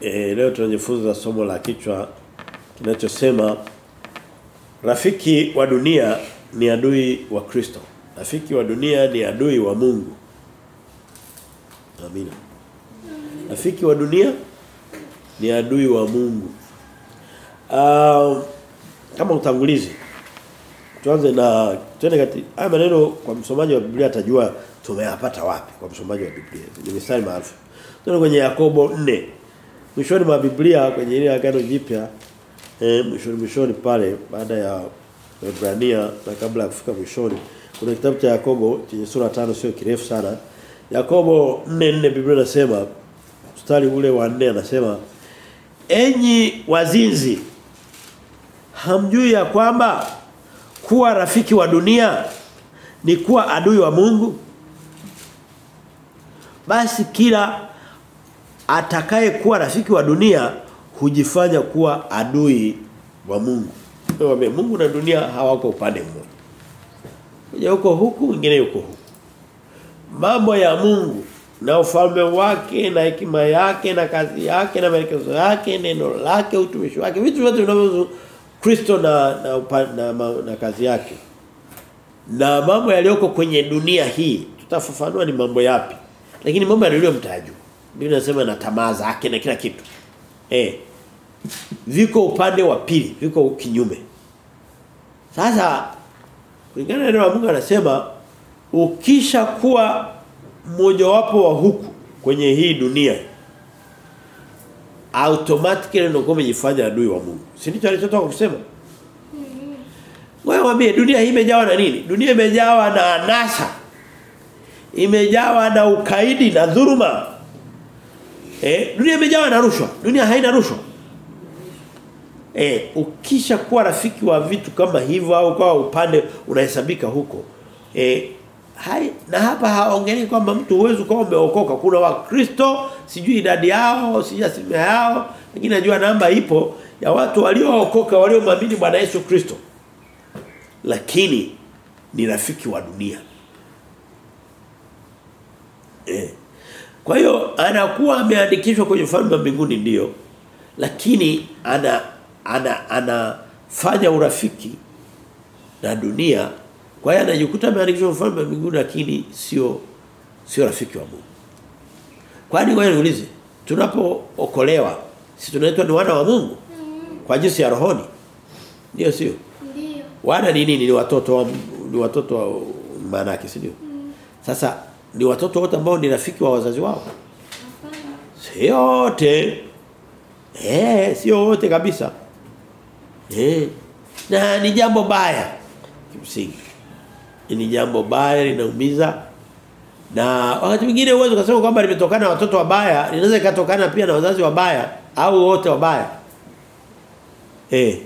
E, leo tunajifunza somo la kichwa kinachosema rafiki wa dunia ni adui wa Kristo. Rafiki wa dunia ni adui wa Mungu. Amina. Rafiki wa dunia ni adui wa Mungu. Uh, kama utangulizi tuanze na tuende kati haya maneno kwa msomaji wa Biblia atajua tumeyapata wapi kwa msomaji wa Biblia. Ni mistari maarufu. Tuende kwenye Yakobo 4. Mwishoni mwa Biblia kwenye ile agano jipya eh mwishoni mwishoni pale baada ya Waebrania na kabla ya kufika mwishoni kuna kitabu cha Yakobo chenye sura tano sio kirefu sana. Yakobo 4:4 Biblia inasema mstari ule wa 4 anasema enyi wazinzi hamjui ya kwamba kuwa rafiki wa dunia ni kuwa adui wa Mungu basi kila atakaye kuwa rafiki wa dunia hujifanya kuwa adui wa Mungu. Mungu na dunia hawako upande mmoja. Mmoja yuko huku mwingine yuko huku. Mambo ya Mungu na ufalme wake na hekima yake na kazi yake na maelekezo yake neno lake utumishi wake vitu vyote vinavyohusu Kristo na na, upa, na na na kazi yake. Na mambo yaliyoko kwenye dunia hii tutafafanua ni mambo yapi. Lakini mambo yaliyomtajwa Biblia inasema na tamaa zake na kila kitu eh viko upande wa pili viko kinyume sasa kulingana na Mungu anasema ukisha kuwa mmoja wapo wa huku kwenye hii dunia automatically unakuwa umejifanya adui wa Mungu. Si ndicho alichotoka kusema? Wewe mwambie dunia hii imejawa na nini? Dunia imejawa na anasa. Imejawa na ukaidi na dhuluma. Eh, dunia imejawa na rushwa. Dunia haina rushwa. Eh, ukisha kuwa rafiki wa vitu kama hivyo au kwa upande unahesabika huko. Eh, hai na hapa haongelei kwamba mtu uwezo kwa umeokoka kuna wakristo sijui idadi yao sijui asilimia yao lakini najua namba ipo ya watu waliookoka waliomwamini Bwana Yesu Kristo lakini ni rafiki wa dunia eh kwa hiyo anakuwa ameandikishwa kwenye ufalme wa mbinguni ndio lakini ana ana anafanya urafiki na dunia kwa hiyo anajikuta ameandikishwa ufalme wa mbinguni lakini sio sio rafiki wa Mungu. Kwani wewe niulize, tunapookolewa si tunaitwa ni wana wa Mungu? Kwa jinsi ya rohoni. Ndio sio? Ndio. Wana ni nini? Ni watoto wa ni watoto wa maana yake, si ndio? Sasa ni watoto wote ambao ni rafiki wa wazazi wao. Sio wote. Eh, sio wote kabisa. Eh. Na ni jambo baya kimsingi ni jambo baya linaumiza na wakati mwingine uwezo kusema kwamba limetokana na watoto wabaya linaweza ikatokana pia na wazazi wabaya au wote wabaya eh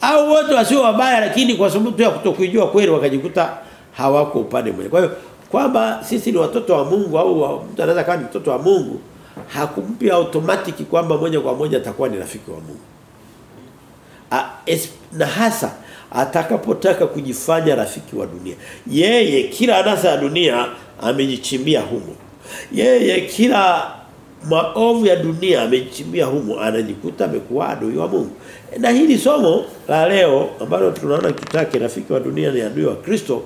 au wote wasio wabaya lakini kwa sababu tu ya kutokujua kweli wakajikuta hawako upande mmoja kwa hiyo kwamba sisi ni watoto wa Mungu au mtu anaweza kama ni mtoto wa Mungu hakumpi automatic kwamba moja kwa moja atakuwa ni rafiki wa Mungu A, es, na hasa atakapotaka kujifanya rafiki wa dunia. Yeye kila anasa ya dunia amejichimbia humo. Yeye kila maovu ya dunia amejichimbia humo anajikuta amekuwa adui wa Mungu. Na hili somo la leo ambalo tunaona kitake rafiki wa dunia ni adui wa Kristo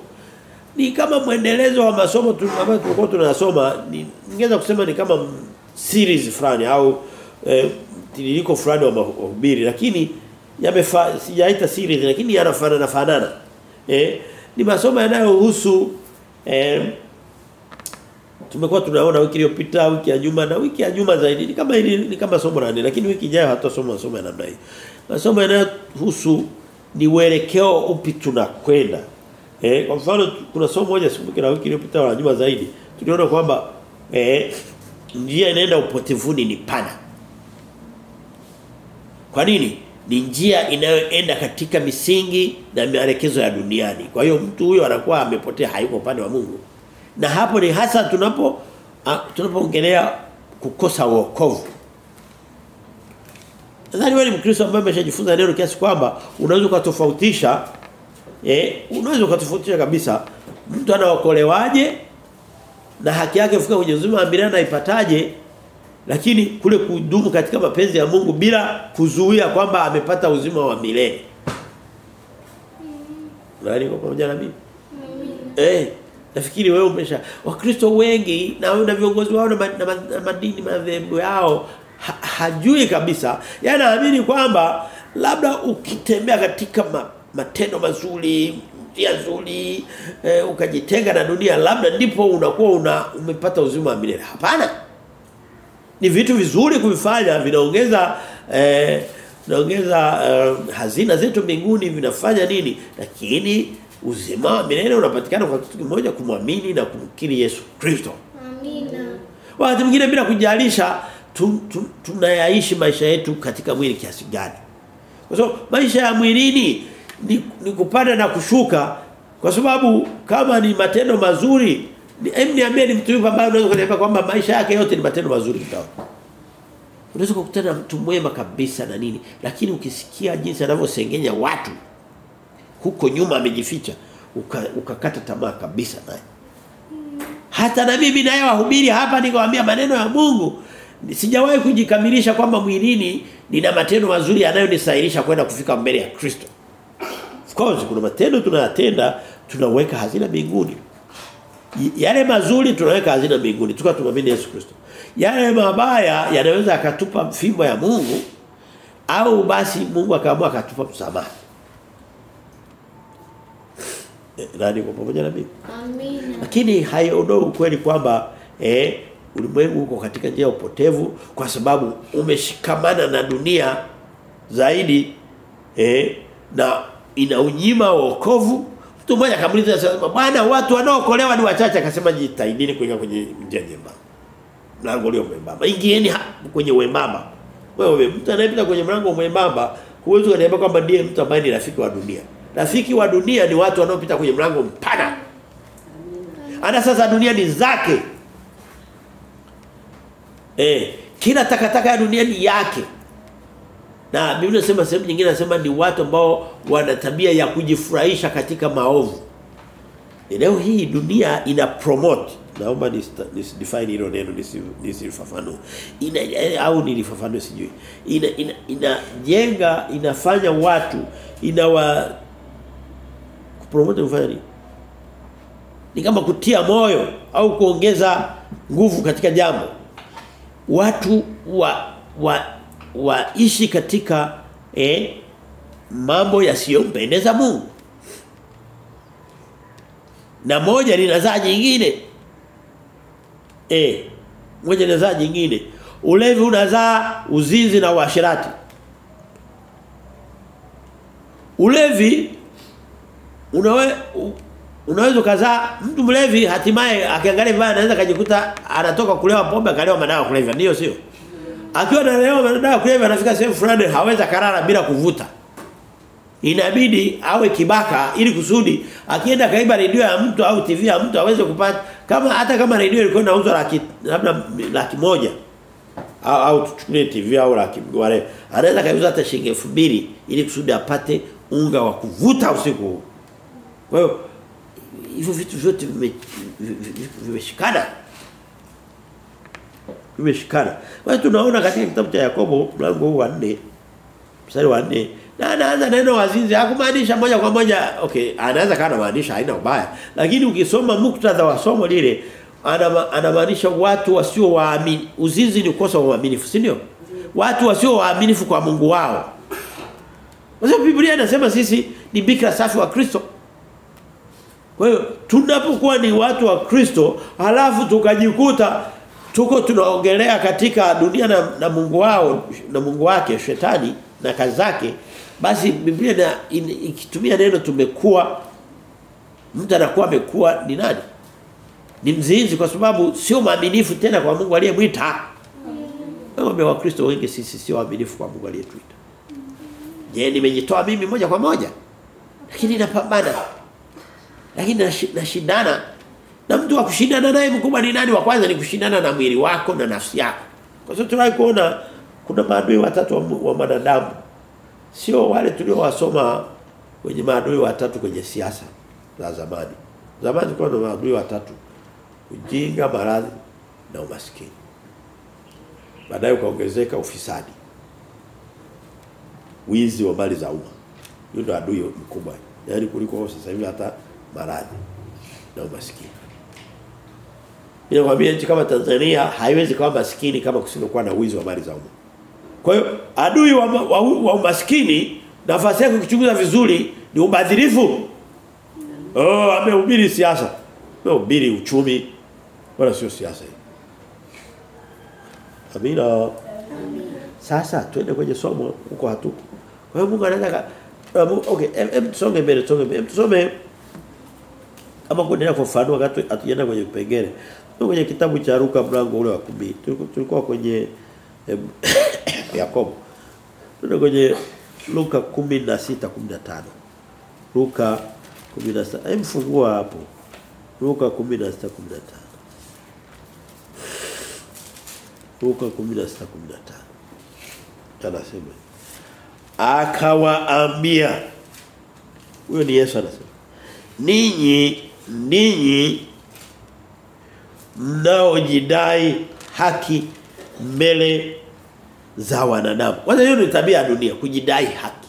ni kama mwendelezo wa masomo ambayo tulikuwa tunasoma ningeweza kusema ni kama series fulani au eh, tiririko fulani wa mahubiri lakini yamefa sijaita series lakini yanafanana fanana eh ni masomo yanayohusu eh tumekuwa tunaona wiki iliyopita wiki ya nyuma na wiki ya nyuma zaidi. Ni kama ili ni kama somo nne lakini wiki ijayo hatasoma masomo ya namna hii. Masomo yanayohusu ni uelekeo upi tunakwenda eh kwa mfano kuna somo moja sikumbuki na wiki iliyopita wanajua zaidi tuliona kwamba eh njia inaenda upotevuni ni pana kwa nini ni njia inayoenda katika misingi na maelekezo ya duniani. Kwa hiyo mtu huyo anakuwa amepotea hayuko upande wa Mungu. Na hapo ni hasa tunapo tunapoongelea kukosa wokovu. Nadhani wewe ni Mkristo ambaye umeshajifunza neno kiasi kwamba unaweza kutofautisha eh unaweza kutofautisha kabisa mtu anaokolewaje na haki yake kufika kwenye uzima wa milele anaipataje lakini kule kudumu katika mapenzi ya Mungu bila kuzuia kwamba amepata uzima wa milele. Nani kwa pamoja na mimi? Eh, nafikiri wewe umesha Wakristo wengi na na viongozi wao na, ma, na, ma, na madini madhehebu yao ha, hajui kabisa. Yanaamini kwamba labda ukitembea katika ma, matendo mazuri, njia nzuri, e, ukajitenga na dunia labda ndipo unakuwa una umepata uzima wa milele. Hapana. Ni vitu vizuri kuvifanya vinaongeza eh, vinaongeza eh, hazina zetu mbinguni vinafanya nini? Lakini uzima wa milele unapatikana kwa kitu kimoja kumwamini na kumkiri Yesu Kristo. Amina. Wakati mwingine bila kujalisha tu, tu, tunayaishi maisha yetu katika mwili kiasi gani. Kwa sababu maisha ya mwilini ni, ni kupanda na kushuka kwa sababu kama ni matendo mazuri ni em niambie ni mtu yupi ambaye unaweza kuniambia kwamba maisha yake yote ni matendo mazuri mtaona. Unaweza kukutana na mtu mwema kabisa na nini lakini ukisikia jinsi anavyosengenya watu huko nyuma amejificha ukakata uka- tamaa kabisa naye. Hata na mimi naye wahubiri hapa nikawaambia maneno ya Mungu sijawahi kujikamilisha kwamba mwilini nina matendo mazuri yanayonisahilisha kwenda kufika mbele ya Kristo. Of course kuna matendo tunayatenda tunaweka hazina mbinguni. Yale mazuri tunaweka hazina mbinguni tukiwa tumwamini Yesu Kristo. Yale mabaya yanaweza akatupa fimbo ya Mungu au basi Mungu akaamua akatupa msamaha. Eh, Nani kwa pamoja na mimi? Amina. Lakini haiondoi ukweli kwamba eh ulimwengu uko katika njia ya upotevu kwa sababu umeshikamana na dunia zaidi eh na inaunyima wokovu. Mtu mmoja akamuliza sasa bwana watu wanaokolewa ni wachache akasema jitahidini kuingia kwenye njia nyembamba. Mlango ulio mwembamba. Ingieni kwenye wembamba. Wewe mtu anayepita kwenye mlango mwembamba huwezi kuniambia kwamba ndiye mtu ambaye ni rafiki wa dunia. Rafiki wa dunia ni watu wanaopita kwenye mlango mpana. Ana sasa dunia ni zake. Eh, kila takataka ya dunia ni yake. Na Biblia inasema sehemu nyingine inasema ni watu ambao wana tabia ya kujifurahisha katika maovu. Leo hii dunia ina promote naomba ni nis define hilo neno nisifafanue. Ina au nilifafanue sijui. Ina inajenga ina inafanya watu inawa kupromote kufanya nini? ni kama kutia moyo au kuongeza nguvu katika jambo watu wa wa waishi katika eh, mambo yasiyompendeza Mungu. Na moja linazaa jingine eh moja linazaa jingine ulevi unazaa uzinzi na uasherati. Ulevi unawe unaweza kuzaa mtu mlevi hatimaye akiangalia vibaya anaweza kujikuta anatoka kulewa pombe akalewa madawa ya kulevya. Ndio sio akiwa na leo madawa ya kulevya anafika sehemu fulani haweza karara bila kuvuta inabidi awe kibaka ili kusudi akienda kaiba redio ya mtu au TV ya mtu aweze kupata kama hata kama redio ilikuwa inauzwa laki labda laki moja au, au tuchukulie TV au laki wale anaweza kaiuza hata shilingi 2000 ili kusudi apate unga wa kuvuta usiku. Kwa hiyo hivyo vitu vyote vimeshikana. vime- vime, vime, vimeshikana. Vimeshikana. Kwa hiyo tunaona katika kitabu cha Yakobo mlango huu wa 4 mstari wa 4 na anaanza neno wazinzi hakumaanisha moja kwa moja okay anaweza kana maanisha haina ubaya lakini ukisoma muktadha wa somo lile anama- anamaanisha watu wasio waamini. Uzinzi ni kukosa uaminifu si ndio? Watu wasio waaminifu kwa Mungu wao. Kwa sababu Biblia inasema sisi ni bikira safi wa Kristo. Kwa hiyo tunapokuwa ni watu wa Kristo halafu tukajikuta tuko tunaongelea katika dunia na, na Mungu wao na Mungu wake shetani na kazi zake basi Biblia na, in, ikitumia neno tumekuwa mtu anakuwa amekuwa ni nani? Ni mzinzi kwa sababu sio maaminifu tena kwa Mungu aliyemwita. Wewe wa Kristo wengi sisi sio waaminifu kwa Mungu aliyetuita. Je, nimejitoa mimi moja kwa moja? Lakini napambana. Lakini nashi- nashindana na mtu wa kushindana naye mkubwa ni nani? Wa kwanza ni kushindana na mwili wako na nafsi yako. Kwa sababu tunawahi kuona kuna maadui watatu wa, mwanadamu wa wanadamu. Sio wale tuliowasoma kwenye maadui watatu kwenye siasa za zamani. Zamani kulikuwa na maadui watatu. Ujinga, maradhi na umaskini. baadaye ukaongezeka ufisadi wizi wa mali za umma ndio adui mkubwa yaani kuliko sasa hivi hata maradhi na umaskini Ninakwambia nchi kama Tanzania haiwezi kuwa maskini kama kusingekuwa na wizi wa mali za umma. Kwa hiyo adui wa, wa, wa umaskini nafasi yake kuchunguza vizuri ni ubadhirifu. Oh, amehubiri siasa. Amehubiri uchumi wala sio siasa hii. Amina. Sasa twende kwenye somo huko hatuko. Kwa hiyo Mungu anataka okay, em, tusonge mbele, tusonge mbele. Tusome kama kuendelea kufafanua wakati hatujaenda kwenye vipengele. Kwenye kitabu cha ruka mlango ule wa 10. Tulikuwa kwenye Yakobo. Tuko kwenye Luka 16 15. Luka 16. Hem fungua hapo. Luka 16 15. Luka 16 15. Anasema akawaambia huyo ni Yesu anasema ninyi ninyi mnaojidai haki mbele za wanadamu. Kwanza hiyo ni tabia ya dunia, kujidai haki.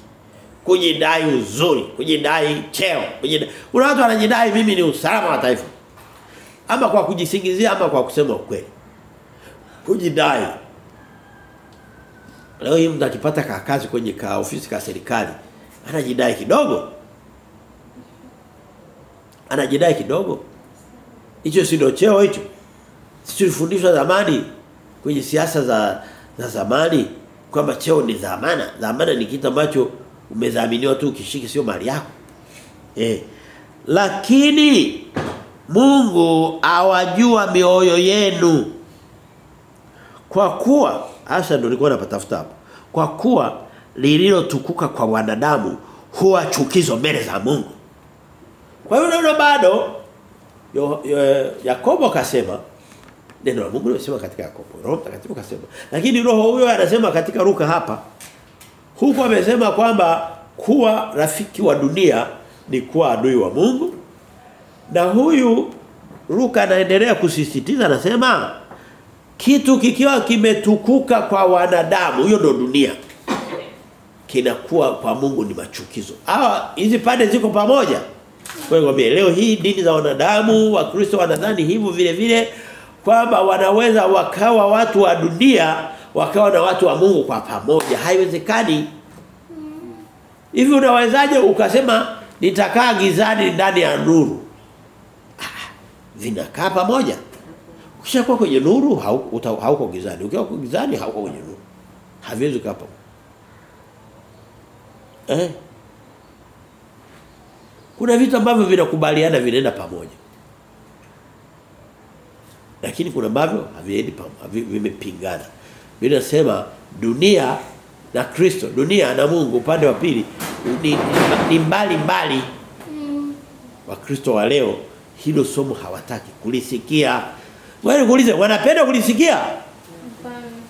Kujidai uzuri, kujidai cheo, kujidai. Kuna watu wanajidai mimi ni usalama wa taifa. Ama kwa kujisingizia ama kwa kusema ukweli. Kujidai. Leo hii mtu akipata ka kazi kwenye ka ofisi ka serikali, anajidai kidogo. Anajidai kidogo. Hicho si ndio cheo hicho? Tulifundishwa zamani kwenye siasa za za zamani kwamba cheo ni dhamana. Dhamana ni kitu ambacho umezaminiwa tu ukishike sio mali yako. Eh. Lakini Mungu awajua mioyo yenu. Kwa kuwa hasa ndio nilikuwa napatafuta hapo. Kwa kuwa lililotukuka kwa wanadamu huwa chukizo mbele za Mungu. Kwa hiyo bado Yakobo kasema neno la Mungu limesema katika Yakobo. Roho Mtakatifu kasema. Lakini roho huyo anasema katika Luka hapa huko amesema kwamba kuwa rafiki wa dunia ni kuwa adui wa Mungu. Na huyu Luka anaendelea kusisitiza anasema kitu kikiwa kimetukuka kwa wanadamu hiyo ndo dunia kinakuwa kwa Mungu ni machukizo. Hawa hizi pande ziko pamoja. Kwa hiyo leo hii dini za wanadamu, Wakristo wanadhani hivyo vile vile kwamba wanaweza wakawa watu wa dunia wakawa na watu wa Mungu kwa pamoja. Haiwezekani. Hivi unawezaje ukasema nitakaa gizani ndani ya nuru? Ah, vinakaa pamoja. Ukishakuwa kwenye nuru hauko hauko gizani. Ukiwa gizani hauko kwenye nuru. Haviwezi kukaa. Eh? Kuna vitu ambavyo vinakubaliana vinaenda pamoja. Lakini kuna ambavyo haviendi vimepingana. Biblia inasema dunia na Kristo, dunia na Mungu upande wa pili ni, ni mbali mbali. Wakristo wa leo hilo somo hawataki kulisikia. Wewe uulize wanapenda kulisikia?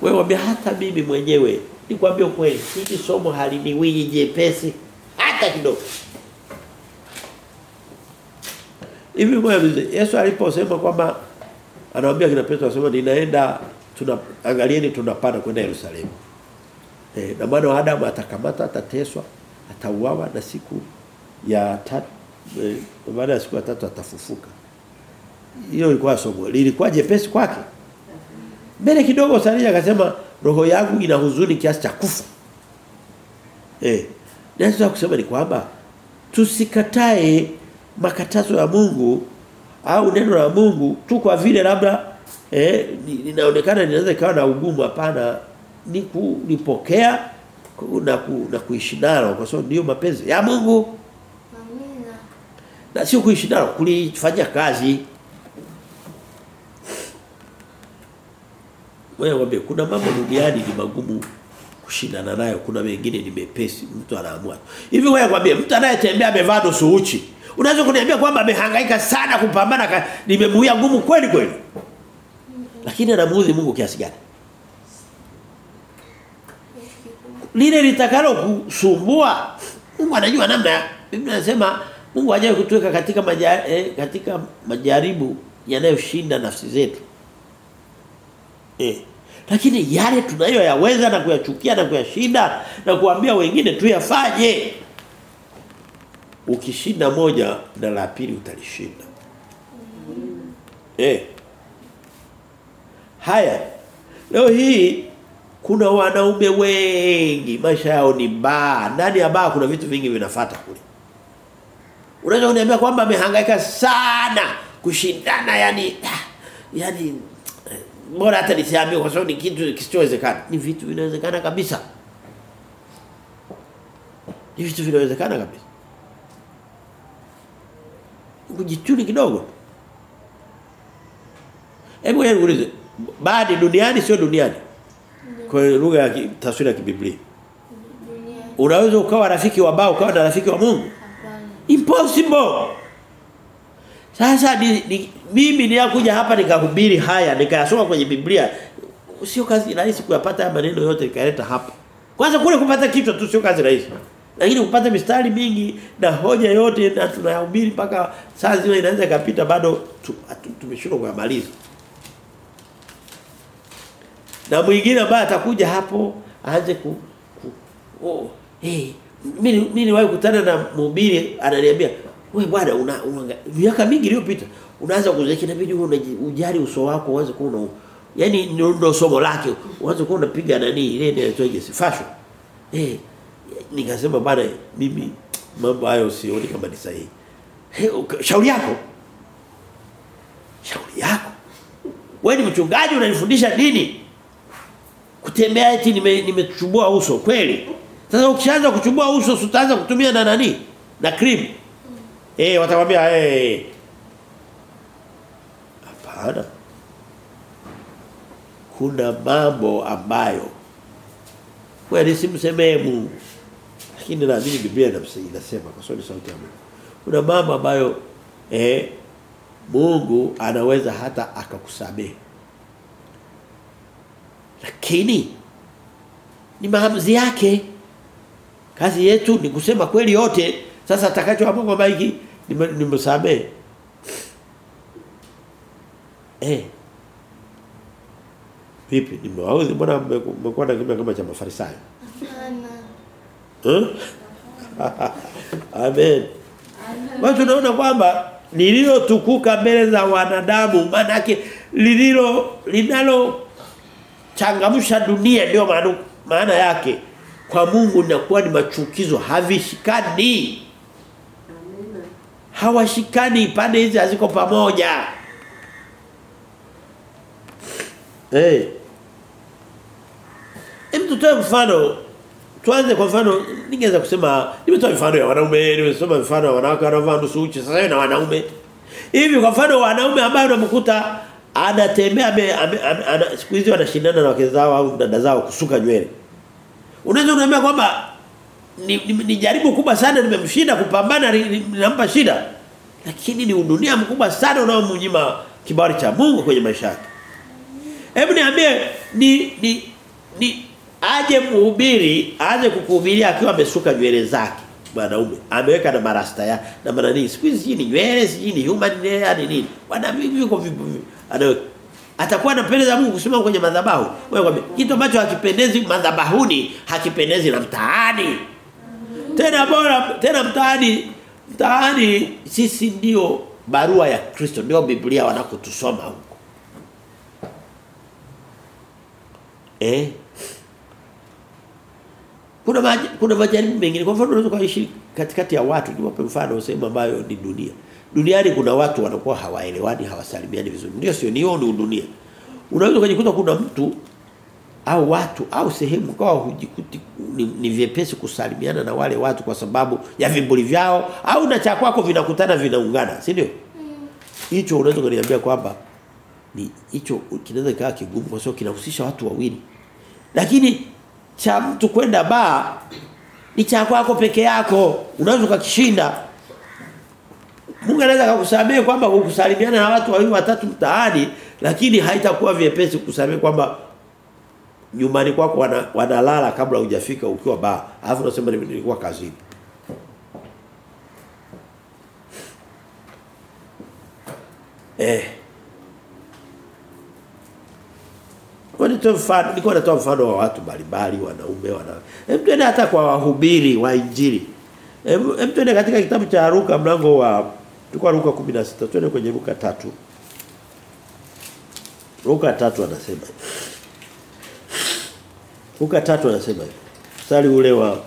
Wewe waambia hata mimi mwenyewe nikwambia kweli hili somo haliniwii jepesi hata kidogo. Hivi mwe Yesu aliposema kwamba anawaambia kina Petro anasema ninaenda tuna angalieni tunapanda kwenda Yerusalemu. Eh na mwana wa Adamu atakamata atateswa atauawa na siku ya tatu e, baada ya siku ya tatu atafufuka. Hiyo ilikuwa somo. Lilikuwa jepesi kwake. Mbele kidogo Salia akasema roho yangu ina huzuni kiasi cha kufa. Eh. Naweza kusema ni kwamba tusikatae makatazo ya Mungu au neno la Mungu tu kwa vile labda eh linaonekana linaweza ikawa na ugumu hapana ni kulipokea na ku, na kuishi nalo kwa sababu ndio mapenzi ya Mungu. Amina. Na sio kuishi nalo kulifanyia kazi. Wewe wabe kuna mambo duniani ni magumu kushindana nayo kuna mengine ni mepesi mtu anaamua. Hivi wewe kwambie mtu anayetembea amevaa nusu uchi Unaweza kuniambia kwamba amehangaika sana kupambana nimemuia ngumu kweli kweli. Lakini anamuudhi Mungu kiasi gani? Lile litakalo kusumbua Mungu anajua namna. Biblia inasema Mungu hajawahi kutuweka katika maja, eh, katika majaribu yanayoshinda nafsi zetu. Eh. Lakini yale tunayoyaweza na kuyachukia na kuyashinda na kuambia wengine tuyafanye. Ukishinda moja na la pili utalishinda. Eh. Haya. Leo hii kuna wanaume wengi maisha yao ni baa. Ndani ya baa kuna vitu vingi vinafuata kule. Unaweza kuniambia kwamba amehangaika sana kushindana yani yani bora hata nisiambie kwa sababu ni kitu kisichowezekana. Ni vitu vinawezekana kabisa. Ni vitu vinawezekana kabisa. Kujituni kidogo. Hebu wewe ulize, baadhi duniani sio duniani? Kwa lugha ya taswira ya kibiblia. Unaweza ukawa rafiki wa baba ukawa na rafiki wa Mungu? Impossible. Sasa ni, ni, mimi ninakuja hapa nikahubiri haya nikayasoma kwenye Biblia sio kazi rahisi kuyapata haya maneno yote nikaleta hapa. Kwanza kule kupata kichwa tu sio kazi rahisi. Lakini kupata mistari mingi na hoja yote na tunayahubiri mpaka saa zima inaweza ikapita bado tumeshindwa kuyamaliza. Na mwingine ambaye atakuja hapo aanze ku, ku oh, hey, mimi mimi niwahi kukutana na mhubiri ananiambia wewe bwana una, una miaka mingi iliyopita unaanza kuzeki una ujali uso wako uanze kuwa una yani ndio somo lake uanze kuwa unapiga nani ile ndio inaitwaje fashion eh nikasema bana mimi mambo hayo sioni kama ni sahihi. Shauri yako. Shauri yako. Wewe ni mchungaji unanifundisha dini kutembea eti nime uso kweli? Sasa ukishaanza kuchubua uso utaanza kutumia na nani? Na cream? Eh watakwambia eh hapana. Kuna mambo ambayo kweli simsemee Mungu. Lakini naamini Biblia inasema kwa sababu sauti ya Mungu. Kuna mambo ambayo eh Mungu anaweza hata akakusamehe. Lakini ni maamuzi yake. Kazi yetu ni kusema kweli yote sasa atakachoamua kwamba hiki nimemsamehe. Eh. Vipi? Nimewaudhi mbona mmekuwa na kimya kama cha Mafarisayo? Amen. Watu tunaona kwamba lililotukuka mbele za wanadamu manake lililo linalo changamsha dunia ndio maana maana yake kwa Mungu inakuwa ni machukizo. Havishikani. Hawashikani pande hizi haziko pamoja. Eh. Hey. Hebu tutoe mfano tuanze kwa mfano ningeweza kusema nimetoa mfano ya wanaume nimesoma mfano ya wanawake wanavaa nusu uchi sasa na wanaume. Hivi kwa mfano wanaume ambao unamkuta anatembea siku hizi wanashindana na wake zao au dada zao kusuka nywele. Unaweza kuniambia kwamba ni, ni, ni jaribu kubwa sana nimemshinda kupambana ninampa shida. Lakini ni udunia mkubwa sana unaomnyima kibali cha Mungu kwenye maisha yake. Hebu niambie ni ni ni aje mhubiri aje kukuhubiria akiwa amesuka nywele zake. Mwanaume ameweka na marasta ya na manani siku hizi ni nywele siji ni human hair ni nini. Bwana viko vipi anaweka atakuwa anapendeza Mungu kusimama kwenye madhabahu? Wewe kwambie kitu ambacho hakipendezi madhabahuni hakipendezi na mtaani. Tena bora tena mtaani mtaani sisi ndio barua ya Kristo ndio Biblia wanakotusoma huko. Eh kuna maji, kuna majaribu mengine. Kwa mfano unaweza kuishi katikati ya watu niwape mfano sehemu ambayo ni dunia. Duniani kuna watu wanakuwa hawaelewani hawasalimiani vizuri. Ndio sio niyo ni dunia. Unaweza kujikuta kuna mtu au watu au sehemu kwa hujikuti ni, ni vyepesi kusalimiana na wale watu kwa sababu ya vimbuli vyao au na cha kwako vinakutana vinaungana si ndio? Hicho unaweza kuniambia kwamba ni hicho kinaweza kaa kigumu kwa sababu kinahusisha watu wawili. Lakini cha mtu kwenda ba ni cha kwako peke yako. Unaweza ukakishinda. Mungu anaweza kukusamehe kwamba ukusalimiana na watu wawili watatu mtaani lakini haitakuwa vyepesi kukusamehe kwamba nyumbani kwako wana, wanalala kabla hujafika ukiwa baa. Alafu unasema nilikuwa kazini. Eh Kwani nitoe mfano? Nilikuwa natoa mfano wa watu mbalimbali wanaume wanawake hem twende hata kwa wahubiri wa injili. Hem twende katika kitabu cha Luka mlango wa tulikuwa Luka 16 twende kwenye Luka 3 Luka 3 anasema ruka Luka 3 anasema sali ule wa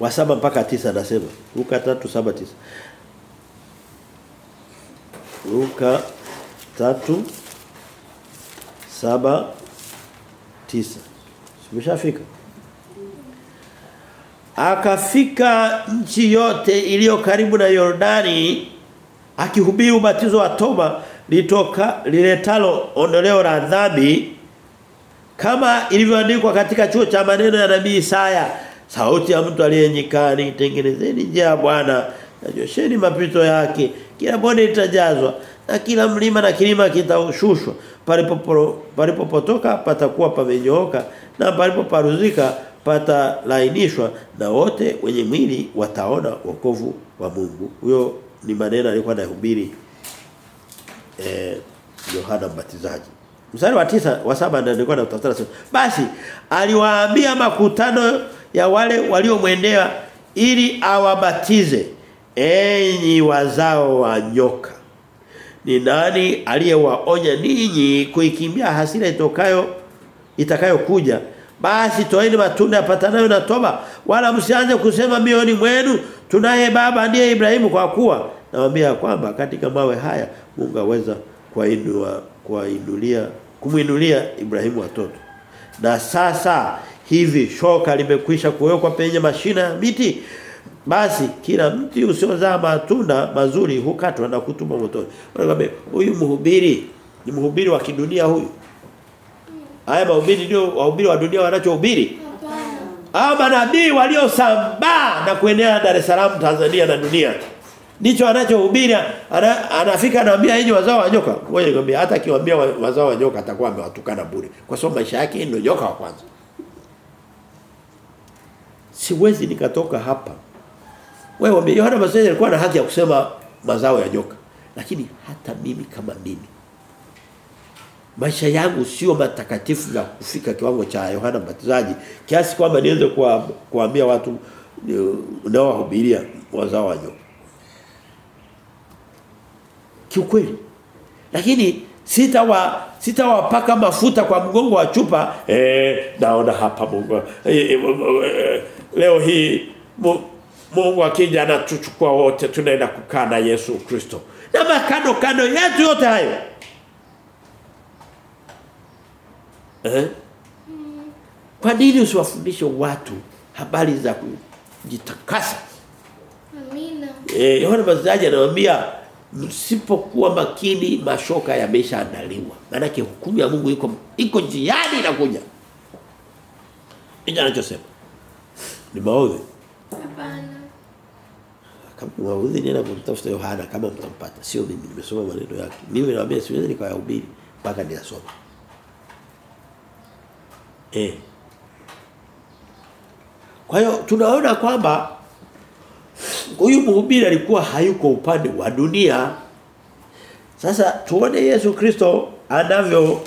wa saba mpaka tisa anasema Luka 3 saba tisa. Luka 3 saba tisa Simeshafika Akafika nchi yote iliyo karibu na Yordani akihubiri ubatizo wa toba litoka liletalo ondoleo la dhambi kama ilivyoandikwa katika chuo cha maneno ya nabii Isaya sauti ya mtu aliyenyikani tengenezeni njia ya Bwana najosheni mapito yake kila bonde litajazwa na kila mlima na kilima kitashushwa palipo palipopotoka patakuwa pamenyooka na palipoparuzika patalainishwa na wote wenye mwili wataona wokovu wa Mungu huyo ni maneno alikuwa anahubiri eh Yohana Mbatizaji Mstari wa tisa wa saba ndio nilikuwa anatafuta sema. Basi aliwaambia makutano ya wale waliomwendea ili awabatize enyi wazao wa nyoka. Ni nani aliyewaonya ninyi kuikimbia hasira itokayo itakayokuja? Basi toeni matunda yapatanayo na toba wala msianze kusema mioni mwenu tunaye baba ndiye Ibrahimu kwa kuwa nawaambia kwamba katika mawe haya Mungu aweza kuinua kuinulia kumuinulia Ibrahimu watoto. Na sasa hivi shoka limekwisha kuwekwa penye mashina miti basi kila mti usiozaa matunda mazuri hukatwa na kutupwa motoni. Wanaambia huyu mhubiri ni mhubiri wa kidunia huyu. Haya mahubiri ndio wahubiri wa dunia wanachohubiri. Hao manabii waliosambaa na kuenea Dar es Salaam Tanzania na dunia. Ndicho anachohubiri ana, anafika anaambia yeye wazao wa nyoka. Wewe ngambia hata akiwaambia wazao wa nyoka atakuwa amewatukana bure. Kwa sababu maisha yake ndio nyoka wa kwanza. Siwezi nikatoka hapa. Wewe wambie Yohana Mbatizaji alikuwa na haki ya kusema mazao ya nyoka. Lakini hata mimi kama mimi maisha yangu sio matakatifu ya kufika kiwango cha Yohana Mbatizaji kiasi kwamba niweze kuambia watu unaowahubiria wazao wa nyoka kiukweli lakini sitawa sitawapaka mafuta kwa mgongo wa chupa eh naona hapa Mungu eh, eh, leo hii Mungu akija anatuchukua wote tunaenda kukaa na Yesu Kristo. Na makando kando yetu yote hayo. Eh? Kwa nini usiwafundishe watu habari za kujitakasa? Amina. eh Yohana Mbatizaji anawaambia msipokuwa makini mashoka yameshaandaliwa. Maana hukumu ya Mungu iko iko njiani inakuja. Ndicho anachosema? Ni maudhi Hapana. Kama maudhi nenda kumtafuta Yohana kama mtampata sio mimi nimesoma maneno yake mimi nawaambia siwezi nikayahubiri mpaka niyasome eh kwa hiyo tunaona kwamba huyu mhubiri alikuwa hayuko upande wa dunia. Sasa tuone Yesu Kristo anavyo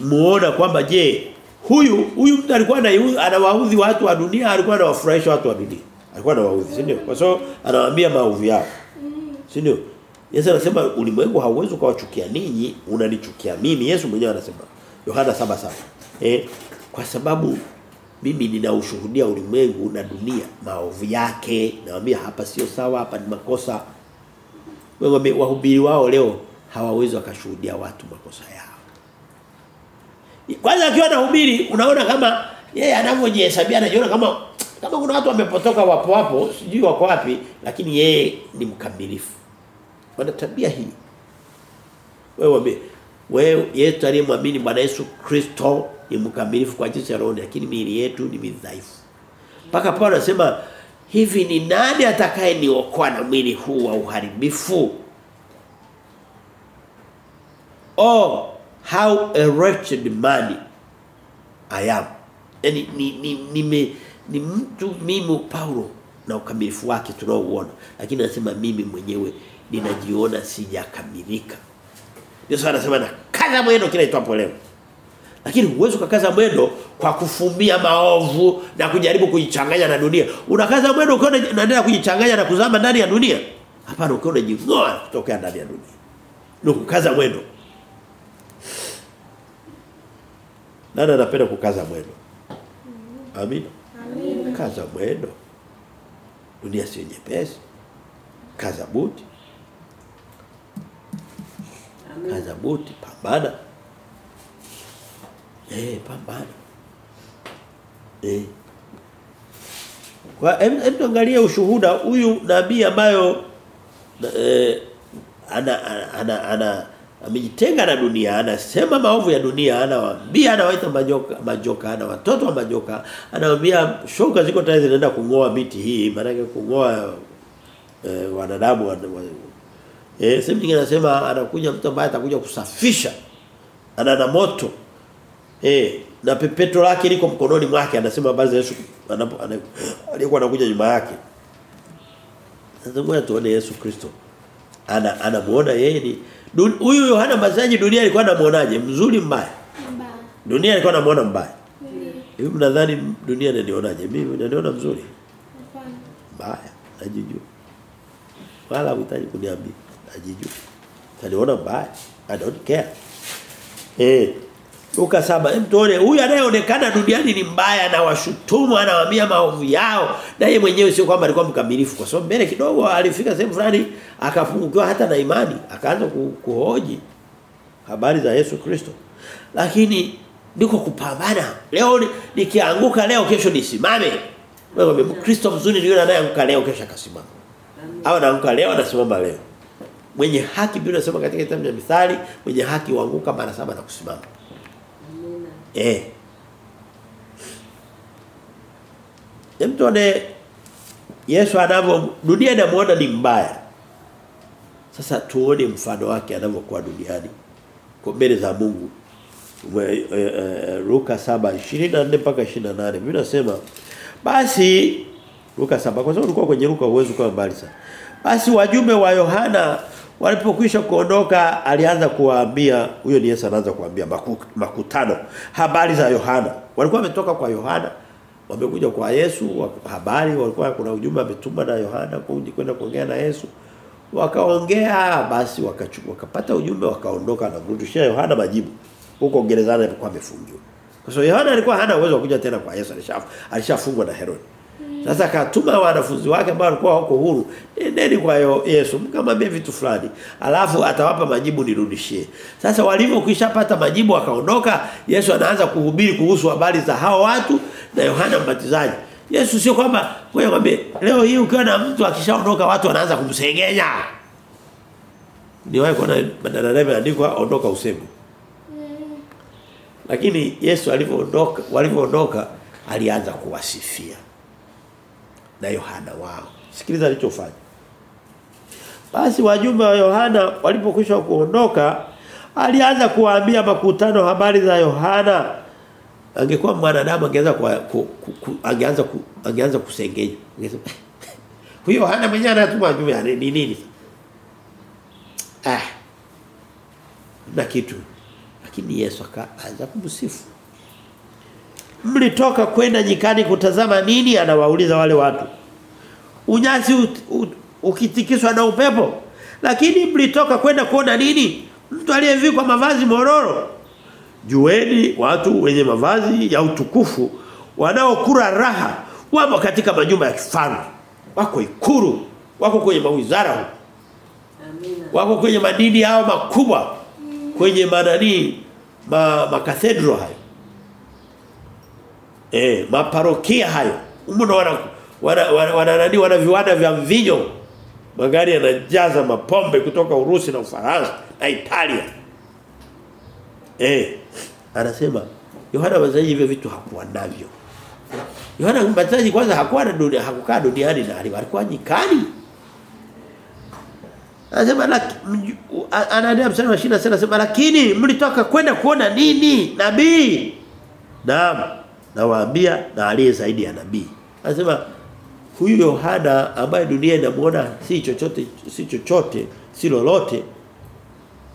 muona kwamba je, huyu huyu mtu alikuwa anawaudhi watu wa dunia, alikuwa anawafurahisha watu wa dunia. Alikuwa anawaudhi, si ndio? Kwa sababu anawaambia maovu yao. Si ndio? Yesu anasema ulimwengu hauwezi kuwachukia ninyi, unanichukia mimi. Yesu mwenyewe anasema Yohana 7:7. Eh, kwa sababu mimi ninaushuhudia ulimwengu na dunia maovu yake naambia hapa sio sawa hapa ni makosa wewe wahubiri wao leo hawawezi wakashuhudia watu makosa yao kwanza akiwa anahubiri unaona kama yeye anavyojihesabia anajiona kama kama kuna watu wamepotoka wapo wapo sijui wako wapi lakini yeye ni mkamilifu wana tabia hii wewe wewe yetu aliyemwamini Bwana Yesu Kristo ni mkamilifu kwa jinsi ya roho lakini miili yetu ni midhaifu. Paka Paulo anasema hivi ni nani atakaye niokoa na mwili huu wa uharibifu? Oh how a wretched man I am. Yaani ni ni ni, ni, ni mtu mimi Paulo na ukamilifu wake tunaouona lakini anasema mimi mwenyewe ninajiona sijakamilika. Yesu anasema na kaza mwendo kila itwapo leo. Lakini huwezi ukakaza mwendo kwa kufumbia maovu na kujaribu kujichanganya na dunia. Unakaza mwendo ukiona unaendelea kujichanganya na kuzama ndani ya dunia. Hapana ukiona unajingoa kutoka ndani ya dunia. Ndio kukaza mwendo. Nani anapenda kukaza mwendo? Amina. Kaza mwendo. Dunia sio nyepesi. Kaza buti. Kaza buti, pambana. Eh, pambana. Eh. Kwa hebu tuangalie ushuhuda huyu nabii ambayo eh, ana ana ana, ana amejitenga na dunia anasema maovu ya dunia anawaambia anawaita majoka majoka ana watoto wa majoka anawaambia shoka ziko tayari zinaenda kungoa miti hii maana kungoa eh, wanadamu wana, wa, eh sema nyingine anasema anakuja mtu ambaye atakuja kusafisha ana na moto eh na pepeto lake liko mkononi mwake anasema za Yesu anapo ana- aliyekuwa anakuja nyuma yake. Sasa tuone Yesu Kristo ana anamuona yeye ni huyu Yohana Mbatizaji dunia ilikuwa anamuonaje mzuri mbaya? Mbaya. dunia ilikuwa anamuona mbaya? Hivi mnadhani dunia inanionaje? Mimi naniona mzuri. Hapana. mbaya najijua. Wala hutaji kuniambia najijua. Taniona mbaya i don't care. Eh Luka saba mtuone tuone huyu anayeonekana duniani ni mbaya na washutumu anawaambia maovu yao. Na yeye mwenyewe sio kwamba alikuwa mkamilifu kwa sababu mbele kidogo alifika sehemu fulani akafungukiwa hata na imani akaanza ku, kuhoji habari za Yesu Kristo. Lakini ndiko kupambana. Leo nikianguka leo kesho nisimame. Wewe Kristo mzuri yule anayeanguka leo kesho akasimama. Au anaanguka leo anasimama leo. Mwenye haki Biblia inasema katika kitabu cha Mithali mwenye haki huanguka mara saba na kusimama eh. Mtu ane Yesu anavyo dunia inamuona ni mbaya. Sasa tuone mfano wake anavyokuwa duniani. Kwa mbele za Mungu. E, e, Luka 7:24 mpaka 28 Biblia inasema basi ruka 7 kwa sababu ulikuwa kwenye Ruka uwezo kwa mbali sana. Basi wajumbe wa Yohana walipokwisha kuondoka alianza kuwaambia huyo ni Yesu anaanza kuambia makutano habari za Yohana. Walikuwa wametoka kwa Yohana wamekuja kwa Yesu habari walikuwa kuna ujumbe ametuma na Yohana kuja kwenda kuongea na Yesu. Wakaongea basi wakachukua wakapata ujumbe wakaondoka na kurudishia Yohana majibu huko gerezani alipokuwa amefungiwa. Kwa sababu Yohana alikuwa hana uwezo wa kuja tena kwa Yesu alishafu alishafungwa na Herode sasa akatuma wanafunzi wake ambao walikuwa wako huru nendeni kwa Yesu mkamwambie vitu fulani alafu atawapa majibu nirudishie. Sasa walivyokishapata majibu akaondoka, Yesu anaanza kuhubiri kuhusu habari za hao watu na Yohana Mbatizaji. Yesu sio kwamba ngoja leo hii ukiwa na mtu akishaondoka watu wanaanza kumsengenya. Niwahi kuona badala imeandikwa ondoka useme. Lakini Yesu alivyoondoka walivyoondoka alianza kuwasifia na Yohana wao. Sikiliza alichofanya. Basi wajumbe wa Yohana walipokwisha kuondoka alianza kuwaambia makutano habari za Yohana. Angekuwa mwanadamu angeanza ku, ku, ku, angeanza ku, angeanza kusengenya. Huyo Yohana mwenyewe anatuma jumbe ya ni nini? Ah. Na kitu. Lakini Yesu akaanza kumsifu. Mlitoka kwenda nyikani kutazama nini anawauliza wale watu. Unyasi ukitikiswa na upepo. Lakini mlitoka kwenda kuona nini? Mtu aliyevikwa mavazi mororo. Jueni watu wenye mavazi ya utukufu wanaokula raha wamo katika majumba ya kifalme. Wako ikuru, wako kwenye mawizara huko. Wako kwenye madini yao makubwa. Kwenye manani ma, makathedro hayo. Eh, maparokia hayo. mbona wana wana wana, wana, viwanda vya mvinyo. Magari yanajaza mapombe kutoka Urusi na Ufaransa na Italia. Eh, anasema Yohana Mbatizaji hivyo vitu hakuwa navyo. Yohana Mbatizaji kwanza hakuwa na dunia, hakukaa duniani na alikuwa nyikani. Anasema laki- mju- a- anaendelea mstari wa 26 anasema lakini mlitoka kwenda kuona nini? Nabii. Naam, nawaambia na aliye zaidi ya nabii. Anasema huyu Yohana ambaye dunia inamuona si chochote si chochote si lolote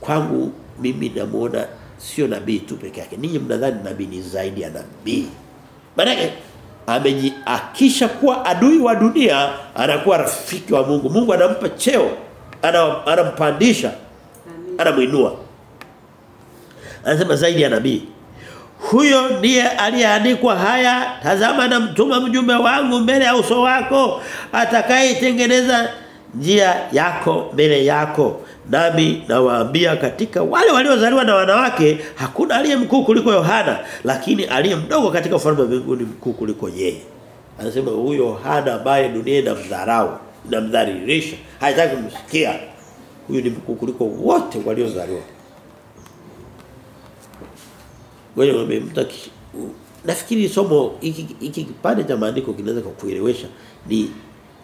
kwangu mimi namuona sio nabii tu peke yake. Ninyi mnadhani nabii ni zaidi ya nabii. Maana amejiakisha kuwa adui wa dunia anakuwa rafiki wa Mungu. Mungu anampa cheo, anampandisha, anamuinua. Anasema zaidi ya nabii. Huyo ndiye aliyeandikwa haya, tazama na mtuma mjumbe wangu mbele ya uso wako, atakayetengeneza njia yako mbele yako. Nami nawaambia katika wale waliozaliwa na wanawake hakuna aliye mkuu kuliko Yohana, lakini aliye mdogo katika ufalme wa mbinguni mkuu kuliko yeye. Anasema huyo Yohana ambaye dunia inamdharau, inamdhalilisha, haitaki kumsikia. Huyu ni mkuu kuliko wote waliozaliwa. Wewe mwambie nafikiri somo hiki kipande cha maandiko kinaweza kukuelewesha ni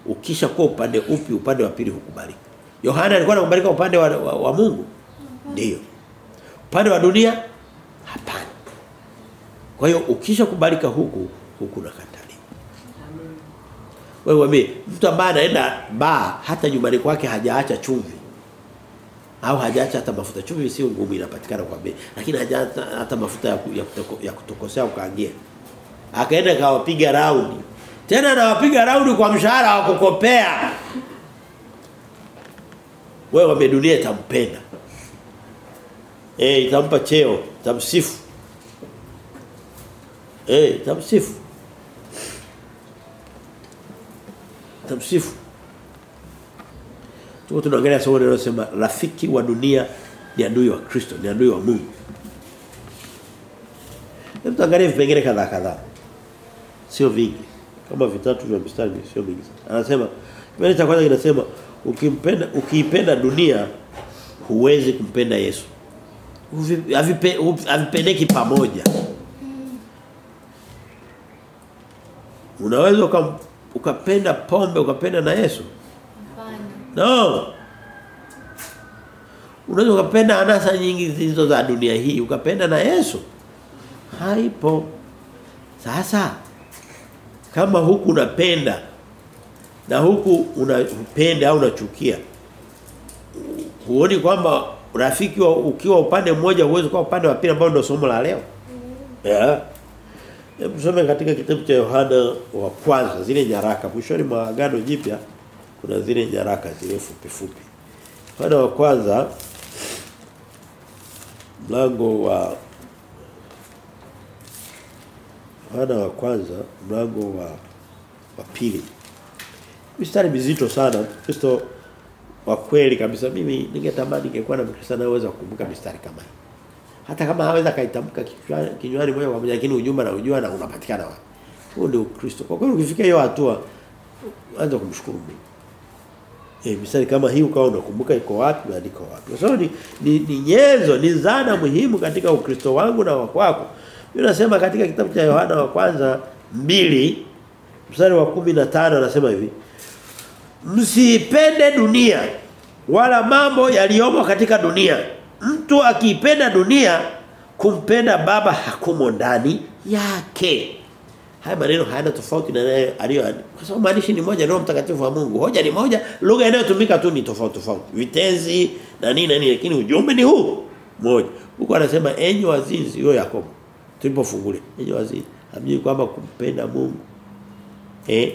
ukisha kwa upande upi upande wa pili hukubalika. Yohana alikuwa anakubalika upande wa, wa, wa Mungu? Ndio. Upande wa dunia? Hapana. Kwa hiyo ukisha kubalika huku huku nakataliwa. Wewe mimi mtu ambaye anaenda ba hata nyumbani kwake hajaacha chumvi au hajaacha hata mafuta. Chumvi sio ngumu inapatikana kwa bei lakini hajaacha hata mafuta ya, ya, kutoko, ya kutokosea ukaangia akaenda kawapiga raundi. Tena anawapiga raundi kwa mshahara wa kukopea. Wewe wame dunia itampenda. Eh itampa cheo itamsifu. Eh itamsifu. Itamsifu Tuko tunaangalia somo linalosema rafiki wa dunia ni adui wa Kristo, ni adui wa Mungu. Hebu tuangalie vipengele kadhaa kadhaa. Sio vingi. Kama vitatu vya mstari sio vingi. Anasema kipengele cha kwanza kinasema ukimpenda ukiipenda dunia huwezi kumpenda Yesu. Havipe- Havipendeki pamoja. Unaweza ukapenda pombe ukapenda na Yesu? No. Unaweza ukapenda anasa nyingi zilizo za dunia hii ukapenda na Yesu. Haipo. Sasa kama huku unapenda na huku unapenda au unachukia huoni kwamba rafiki wa, ukiwa upande mmoja uwezo kwa upande wa pili ambao ndio somo la leo. Yeah. Hebu katika kitabu cha Yohana wa kwanza zile nyaraka mwishoni mwa agano jipya kuna zile nyaraka zile fupi fupi. Yohana wa kwanza mlango wa Yohana wa kwanza mlango wa wa pili. Mistari mizito sana. Kristo wa kweli kabisa mimi ningetamani ningekuwa na Mkristo anayeweza kukumbuka mistari kama hii. Hata kama haweza kaitamka kinywani moja kwa moja lakini ujumbe na ujua na unapatikana wapi. Huo ndio Ukristo. Kwa kweli ukifikia hiyo hatua anza kumshukuru Mungu. Eh misali kama hii ukawa unakumbuka iko wapi na iko wapi. Kwa ni, ni, ni nyenzo, ni zana muhimu katika Ukristo wangu na wakwako. Mimi nasema katika kitabu cha Yohana wa kwanza mbili mstari wa 15 anasema hivi. Msipende dunia wala mambo yaliyomo katika dunia. Mtu akiipenda dunia kumpenda baba hakumo ndani yake. Haya maneno hayana tofauti na yale aliyo kwa sababu maandishi ni moja Roho Mtakatifu wa Mungu. Hoja ni moja, lugha inayotumika tu ni tofauti tofauti. Vitenzi na nini na nini lakini ujumbe ni huu moja. Huko anasema enyi wazinzi hiyo Yakobo. Tulipofungulia enyi wazinzi hamjui kwamba kumpenda Mungu eh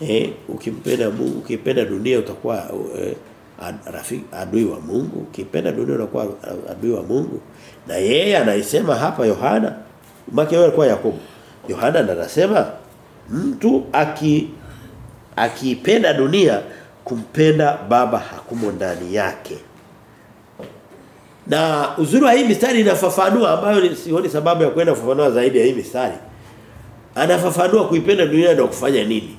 eh ukimpenda Mungu ukipenda dunia utakuwa eh, rafiki adui wa Mungu ukipenda dunia unakuwa adui wa Mungu na yeye anaisema hapa Yohana maki alikuwa Yakobo Yohana anasema mtu aki akiipenda dunia kumpenda baba hakumo ndani yake. Na uzuri wa hii mistari inafafanua ambayo ni- sioni sababu ya kwenda kufafanua zaidi ya hii mistari. Anafafanua kuipenda dunia na kufanya nini.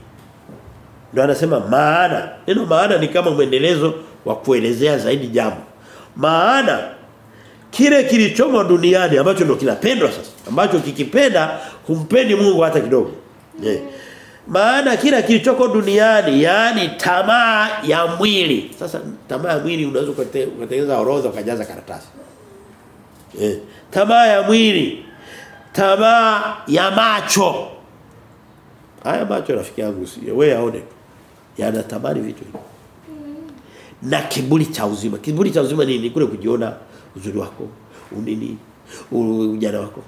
Ndio anasema maana neno maana ni kama mwendelezo wa kuelezea zaidi jambo. Maana kile kilichomo duniani ambacho ndio kinapendwa sasa ambacho kikipenda humpendi Mungu hata kidogo. Yeah. maana kila kilichoko duniani yani tamaa ya mwili. Sasa tamaa ya mwili unaweza kutengeneza orodha ukajaza karatasi. Eh. Tamaa ya mwili. Tamaa ya macho. Haya macho rafiki yangu si wewe aone. Yanatamani vitu hivi. Na kiburi cha uzima. Kiburi cha uzima nini? Kule kujiona uzuri wako. Unini? Ujana wako.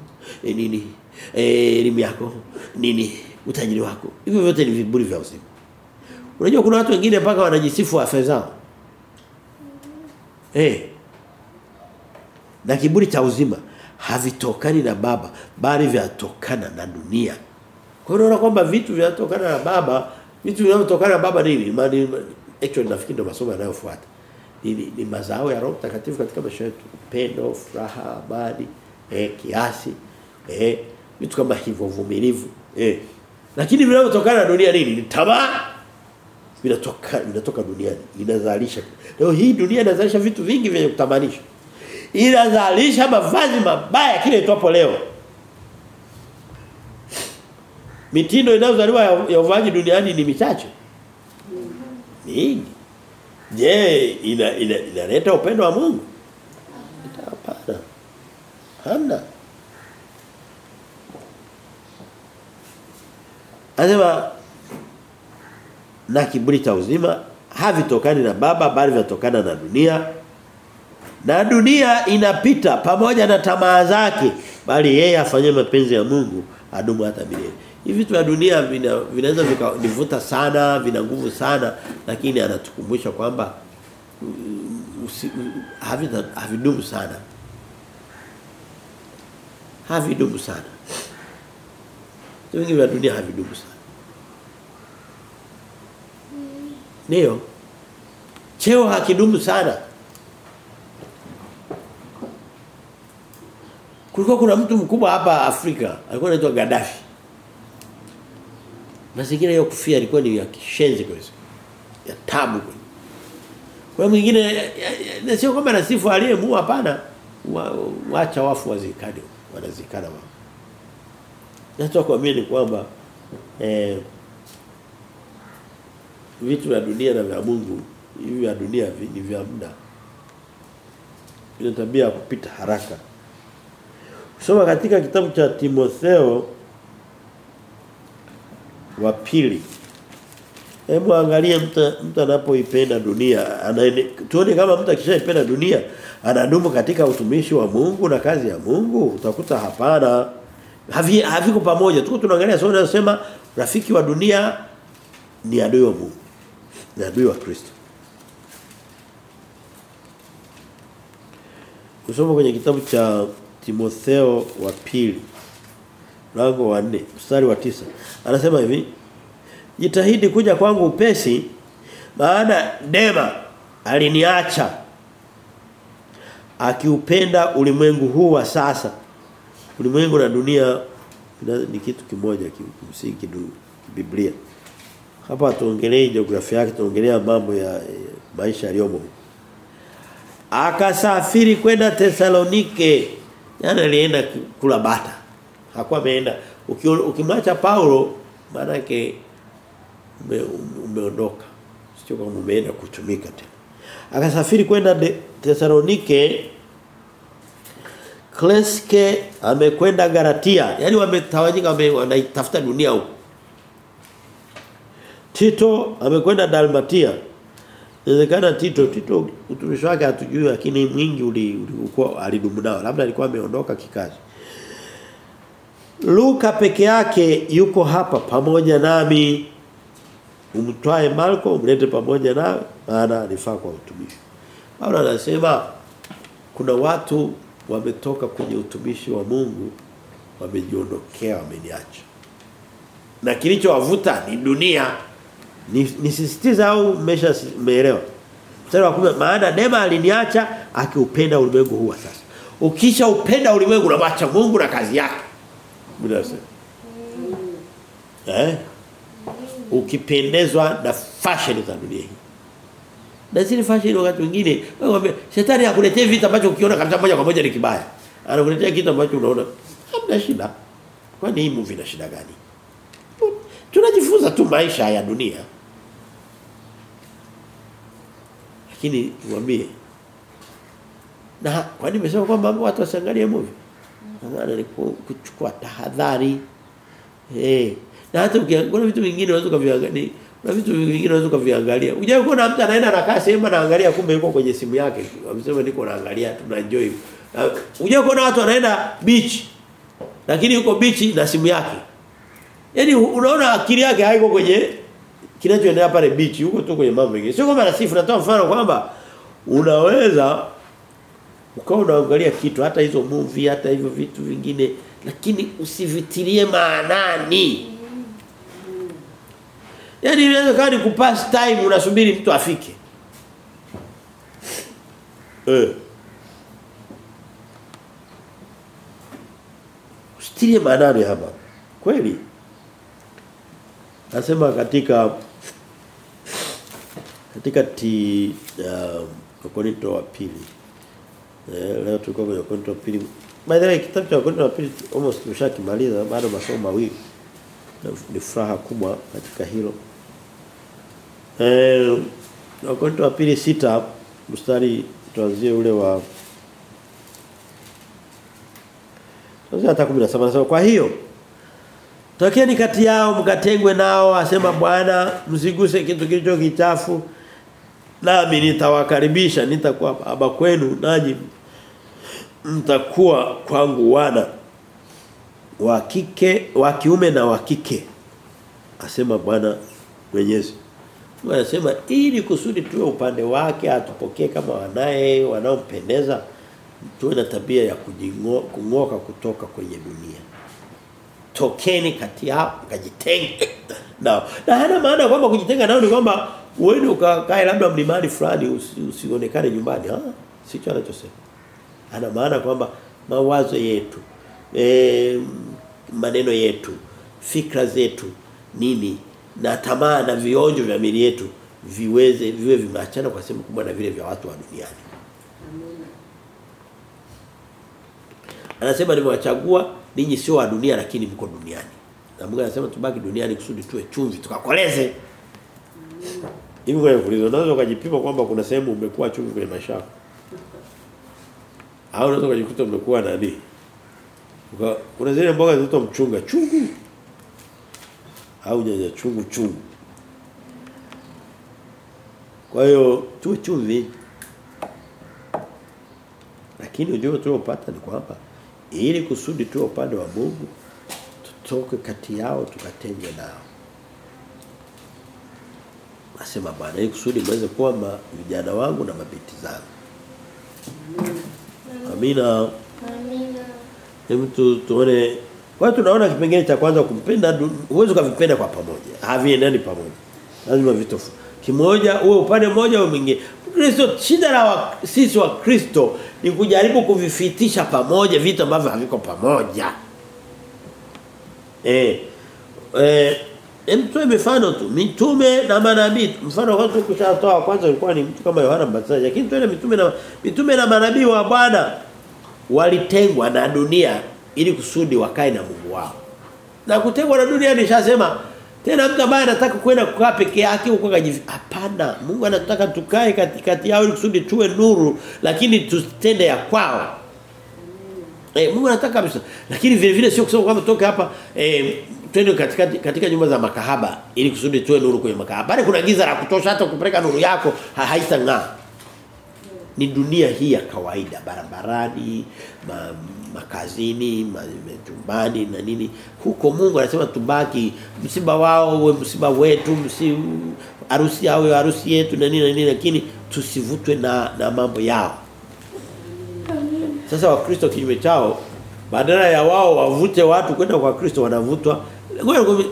Nini elimu yako nini utajiri wako. Hivyo vyote ni viburi vya uzima. Unajua kuna watu wengine mpaka wanajisifu afya zao. Eh. Na kiburi cha uzima havitokani na baba bali vyatokana na dunia. Kwa hiyo unaona kwamba vitu vinatokana na baba vitu vinavyotokana na baba nini? Mali actually nafikiri ndio masomo yanayofuata. Ni, ni, ni mazao ya Roho Mtakatifu katika maisha yetu. Upendo furaha amani eh kiasi eh vitu kama hivyo uvumilivu eh. Lakini vinavyotokana na dunia nini? Ni tamaa. Vinatoka vinatoka duniani. Inazalisha. Leo hii dunia inazalisha vitu vingi vya kutamanisha. Inazalisha mavazi mabaya kile itwapo leo. Mitindo inayozaliwa ya, uvaji duniani ni michache. Mingi. Je ina ina- inaleta upendo wa Mungu? Hapana. Hana Anasema na kiburi cha uzima havitokani na baba bali vinatokana na dunia na dunia inapita pamoja na tamaa zake bali yeye afanye mapenzi ya Mungu adumu hata milele. Hivi vitu vya dunia vina, vinaweza vikanivuta sana, vina nguvu sana lakini anatukumbusha kwamba mm, havidumu sana. Havidumu sana. Vingi vya dunia havidumu sana. Ndio. Cheo hakidumu sana. Kulikuwa kuna mtu mkubwa hapa Afrika, alikuwa anaitwa Gaddafi. Mazingira ya kufia alikuwa ni ya kishenzi kabisa. Ya tabu. kweli. Kwa mwingine na sio kama nasifu aliyemua hapana. Wa- Waacha wafu wazikane, wanazikana wao. Nataka kuamini kwamba eh vitu vya dunia na vya Mungu hivi vya dunia ni vya muda. Vina tabia ya kupita haraka. Soma katika kitabu cha Timotheo wa pili. Hebu angalia mtu mtu anapoipenda dunia, anaene, tuone kama mtu akishaipenda dunia anadumu katika utumishi wa Mungu na kazi ya Mungu, utakuta hapana. Havi haviko pamoja. Tuko tunaangalia somo unasema rafiki wa dunia ni adui wa Mungu. Ni adui wa Kristo. Kusoma kwenye kitabu cha Timotheo wa pili mlango wa 4 mstari wa tisa Anasema hivi Jitahidi kuja kwangu upesi maana Dema aliniacha akiupenda ulimwengu huu wa sasa. Ulimwengu na dunia ni kitu kimoja ki- kimsingi Biblia. Hapa tuongelee jiografia yake tuongelea mambo ya e, maisha yaliyomo. Akasafiri kwenda Tesalonike. Yaani alienda ku- kula bata. Hakuwa ameenda ukimwacha Paulo maana yake ume, umeondoka. Sio kama umeenda kutumika tena. Akasafiri kwenda Thessalonike Kleske amekwenda Galatia. Yaani wametawanyika wame, wanaitafuta dunia huko. Tito amekwenda Dalmatia. Inawezekana Tito Tito utumishi wake hatujui lakini mwingi uli- ulikuwa alidumu nao. Labda alikuwa ameondoka kikazi. Luka peke yake yuko hapa pamoja nami. Umtwae Marko umlete pamoja na maana alifaa kwa utumishi. Paulo anasema kuna watu wametoka kwenye utumishi wa Mungu wamejiondokea wameniacha. Na kilichowavuta ni dunia. Ni- Nisisitiza au mmesha umeelewa? Mstari wa 10 maana nema aliniacha akiupenda ulimwengu huu sasa. Ukisha upenda ulimwengu unamwacha Mungu na kazi yake. Biblia sasa. Eh? Ukipendezwa na fashion za dunia hii. Na zile fashion wakati mwingine wewe shetani akuletea vitu ambacho ukiona kabisa moja kwa moja ni kibaya. Anakuletea kitu ambacho unaona hamna shida. Kwani hii movie ina shida gani? Tunajifunza tu maisha ya dunia. Lakini niwaambie na kwani nimesema kwamba watu wasiangalie movie? maana ni kuchukua tahadhari. Eh. Na hata ukiangalia vitu vingine unaweza kuviangalia. Na vitu vingine unaweza kuviangalia. Unajua kuna mtu anaenda anakaa sehemu anaangalia kumbe yuko kwenye simu yake. Amesema niko naangalia tunaenjoy Unajua kuna watu wanaenda beach lakini yuko beach na simu yake. Yaani unaona akili yake haiko kwenye kinachoendelea pale bichi huko tu kwenye mambo mengine. Sio kama nasifu natoa mfano kwamba unaweza ukawa unaangalia kitu hata hizo movie hata hivyo vitu vingine lakini usivitilie maanani. Yaani inaweza kama ni kupass time unasubiri mtu afike. Eh. Usitilie maanani hapa. Kweli. Nasema katika katika ti uh, Korinto wa pili. Eh, leo tulikuwa kwenye Korinto wa pili. By the way kitabu cha Korinto wa pili almost tumeshakimaliza bado masomo mawili. Ni furaha kubwa katika hilo. Eh, Korinto wa pili sita mstari tuanzie ule wa Tuanzie hata 17 nasema kwa hiyo Tokeni kati yao mkatengwe nao asema Bwana msiguse kitu kilicho kichafu nami nitawakaribisha nitakuwa baba kwenu nanyi mtakuwa kwangu wana wa kike wa kiume na wa kike asema Bwana Mwenyezi. Anasema ili kusudi tuwe upande wake atupokee kama wanaye wanaompendeza tuwe na tabia ya kung'oka kutoka kwenye dunia. Tokeni kati yao kajitenge nao. Na hana maana kwamba kujitenga nao ni kwamba uende ukakae labda mlimani fulani usionekane usi, nyumbani ah sicho anachosema. Ana maana kwamba mawazo yetu e, maneno yetu fikra zetu nini na tamaa na vionjo vya mili yetu viweze viwe vimeachana kwa sehemu kubwa na vile vya watu wa duniani. Anasema nimewachagua ninyi sio wa dunia lakini mko duniani. Na Mungu anasema tubaki duniani kusudi tuwe chumvi tukakoleze hivi kwa kuuliza nazo ukajipima kwamba kuna sehemu umekuwa chungu kwenye maisha yako. Au unaweza ukajikuta umekuwa nani? Kuna zile mboga zinaitwa mchunga chungu. Au nyanya chungu chungu. Kwa hiyo tuwe chumvi. Lakini ujumbe tuliopata ni kwamba ili kusudi tuwe upande wa Mungu tutoke kati yao tukatenge nao Nasema Bwana ili kusudi mweze kuwa ma, vijana wangu na mabinti zangu. Amina. Amina. Hebu tu tuone. Kwa tunaona kipengele cha kwanza kumpenda huwezi kuvipenda kwa pamoja. Haviendani pamoja. Lazima vitofu. Kimoja uwe upande mmoja au mwingine. Kristo shida la wa, sisi wa Kristo ni kujaribu kuvifitisha pamoja vitu ambavyo haviko pamoja. Eh eh mtume mifano tu. Mitume na manabii mfano kwanza kushatoa kwanza ulikuwa ni mtu kama Yohana Mbatizaji. Lakini tuende mitume na mitume na manabii wa Bwana walitengwa na dunia ili kusudi wakae na Mungu wao. Na kutengwa na dunia nishasema tena mtu ambaye anataka kwenda kukaa peke yake huko kajivi hapana. Mungu anataka tukae katikati yao ili kusudi tuwe nuru lakini tutende ya kwao. Eh Mungu anataka kabisa. Lakini vile vile sio kusema kwamba toke hapa eh twende katika katika nyumba za makahaba ili kusudi tuwe nuru kwenye makahaba. Bali kuna giza la kutosha hata kupeleka nuru yako ha, haitang'aa. Ni dunia hii ya kawaida barabarani, ma, makazini, majumbani na nini. Huko Mungu anasema tubaki msiba wao uwe msiba wetu, msi harusi yao harusi yetu na nini na nini lakini tusivutwe na na mambo yao. Sasa wakristo kinyume chao badala ya wao wavute watu kwenda kwa Kristo wanavutwa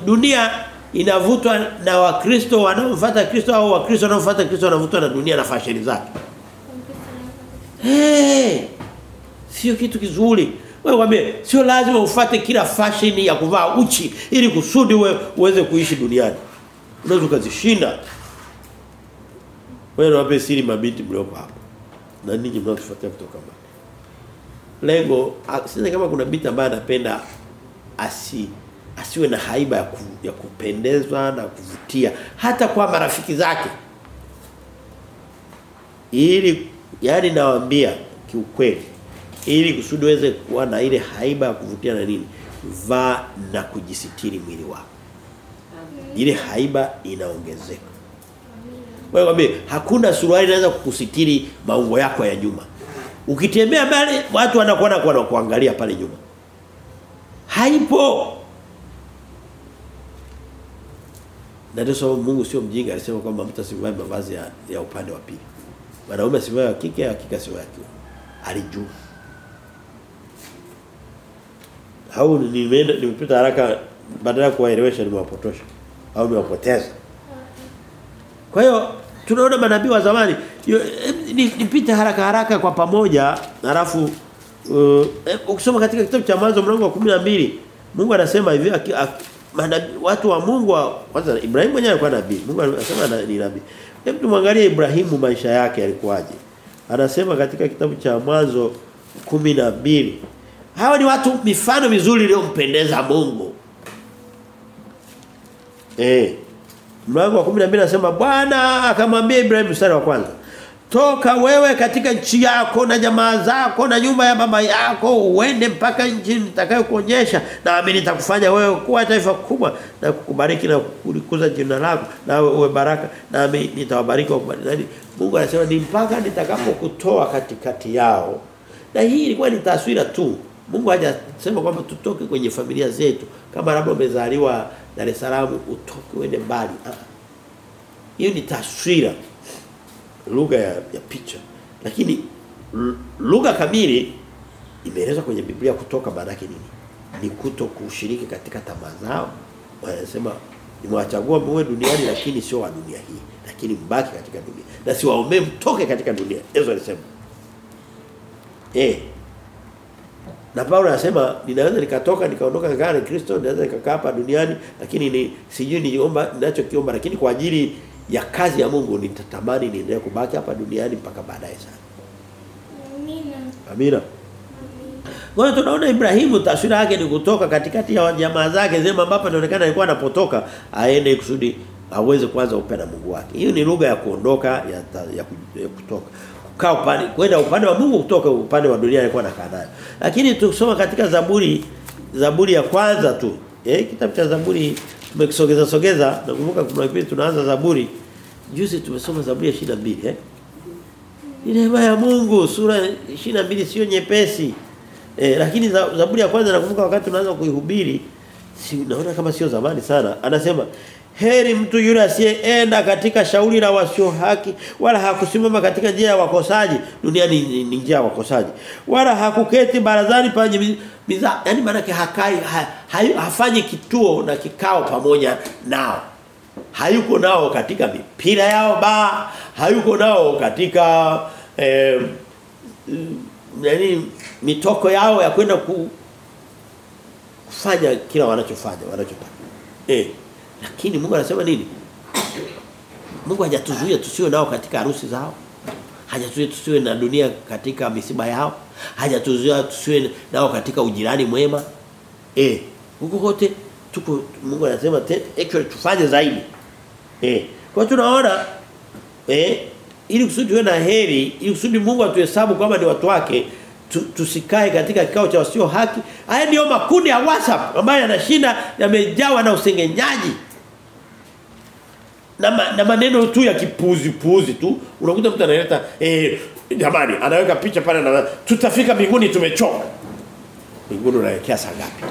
dunia inavutwa na wakristo wanaomfuata Kristo au wakristo wanaomfuata Kristo wanavutwa na dunia na fashion zake. Hey, sio kitu kizuri. Wewe mwambie sio lazima ufate kila fashion ya kuvaa uchi ili kusudi wewe uweze kuishi duniani. Unaweza kuzishinda. Wewe wape siri mabinti mlioko hapa. Na ninyi mnaotufuatia kutoka mbali. Lengo sasa kama kuna binti ambaye anapenda asi asiwe na haiba ya, ku, ya kupendezwa na kuvutia hata kwa marafiki zake. Ili yani nawaambia kiukweli ili kusudi uweze kuwa na ile haiba ya kuvutia na nini vaa na kujisitiri mwili wako ile haiba inaongezeka wewe kwambie hakuna suruali inaweza kukusitiri maungo yako ya nyuma Ukitembea mbele watu wanakuona kwa kuangalia pale nyuma. Haipo. Na ndio sababu Mungu sio mjinga alisema kwamba mtu asivae mavazi ya, ya upande wa pili. Wanaume asivae wa kike, hakika sio wa kiume. Alijua. Au nimeenda nimepita haraka badala ya kuwaelewesha nimewapotosha au nimewapoteza. Kwa hiyo tunaona manabii wa zamani nipite haraka haraka kwa pamoja halafu uh, ukisoma katika kitabu cha mwanzo mlango wa 12 Mungu anasema hivi manabii watu wa Mungu kwanza Ibrahim mwenyewe alikuwa nabii. Mungu anasema ni nabii. Hebu tumwangalie Ibrahimu maisha yake yalikuwaje. Anasema katika kitabu cha mwanzo 12 hawa ni watu mifano mizuri iliyompendeza Mungu. Eh. Mlango wa 12 anasema Bwana akamwambia ibrahimu mstari wa kwanza Toka wewe katika nchi yako na jamaa zako na nyumba ya baba yako uende mpaka nchi nitakayokuonyesha na mimi nitakufanya wewe kuwa taifa kubwa na kukubariki na kulikuza jina lako na uwe baraka na mimi nitawabariki wakubariki. Mungu anasema ni mpaka nitakapokutoa katikati yao. Na hii ilikuwa ni taswira tu. Mungu hajasema kwamba tutoke kwenye familia zetu kama labda umezaliwa Dar es Salaam utoke uende mbali. Hiyo ni taswira lugha ya, ya picha. Lakini lugha kamili imeelezwa kwenye Biblia kutoka maana nini? Ni kuto kushiriki katika tamaa zao. Wanasema nimewachagua muwe duniani lakini sio wa dunia hii, lakini mbaki katika dunia. Na siwaombee mtoke katika dunia. Yesu alisema. Eh. Na Paulo anasema ninaweza nikatoka nikaondoka ngani Kristo, ninaweza nikakaa hapa duniani lakini ni sijui niomba ninachokiomba lakini kwa ajili ya kazi ya Mungu nitatamani niendelee kubaki hapa duniani mpaka baadaye sana. Amina. Amina. Kwa hiyo tunaona Ibrahimu taswira yake ni kutoka katikati ya jamaa zake zema ambapo inaonekana alikuwa anapotoka aende kusudi aweze kuanza upenda Mungu wake. Hiyo ni lugha ya kuondoka ya, ya, ya kutoka. Kukaa upande kwenda upande wa Mungu kutoka upande wa dunia alikuwa anakaa nayo. Lakini tukisoma katika Zaburi Zaburi ya kwanza tu. Eh kitabu cha Zaburi tumekisogeza sogeza nakumbuka kuna kipindi tunaanza Zaburi. Juzi tumesoma Zaburi ya 22 eh? Ni neema ya Mungu sura 22 sio nyepesi. Eh lakini Zaburi ya kwanza nakumbuka wakati tunaanza kuihubiri si naona kama sio zamani sana. Anasema heri mtu yule asiyeenda katika shauri la wasio haki wala hakusimama katika njia ya wakosaji. Dunia ni, ni, njia ya wakosaji. Wala hakuketi barazani panye miza yani maana hakai ha, ha, hafanyi kituo na kikao pamoja nao. Hayuko nao katika mipira yao ba hayuko nao katika eh, yani mitoko yao ya kwenda ku, kufanya kila wanachofanya wanachotaka eh lakini Mungu anasema nini? Mungu hajatuzuia tusiwe nao katika harusi zao. Hajatuzuia tusiwe na dunia katika misiba yao. Hajatuzuia tusiwe nao katika ujirani mwema. Eh huko kote tuko Mungu anasema actually tufanye zaidi. Eh kwa tunaona eh ili kusudi tuwe na heri ili kusudi Mungu atuhesabu kwamba ni watu wake tu, tusikae katika kikao cha wasio haki. Haya ndio makundi ya WhatsApp ambayo yanashinda yamejawa na usengenyaji na, ma, na maneno tu ya kipuzi puzi tu unakuta mtu analeta eh jamani anaweka picha pale na tutafika mbinguni tumechoka mbinguni unaelekea saa ngapi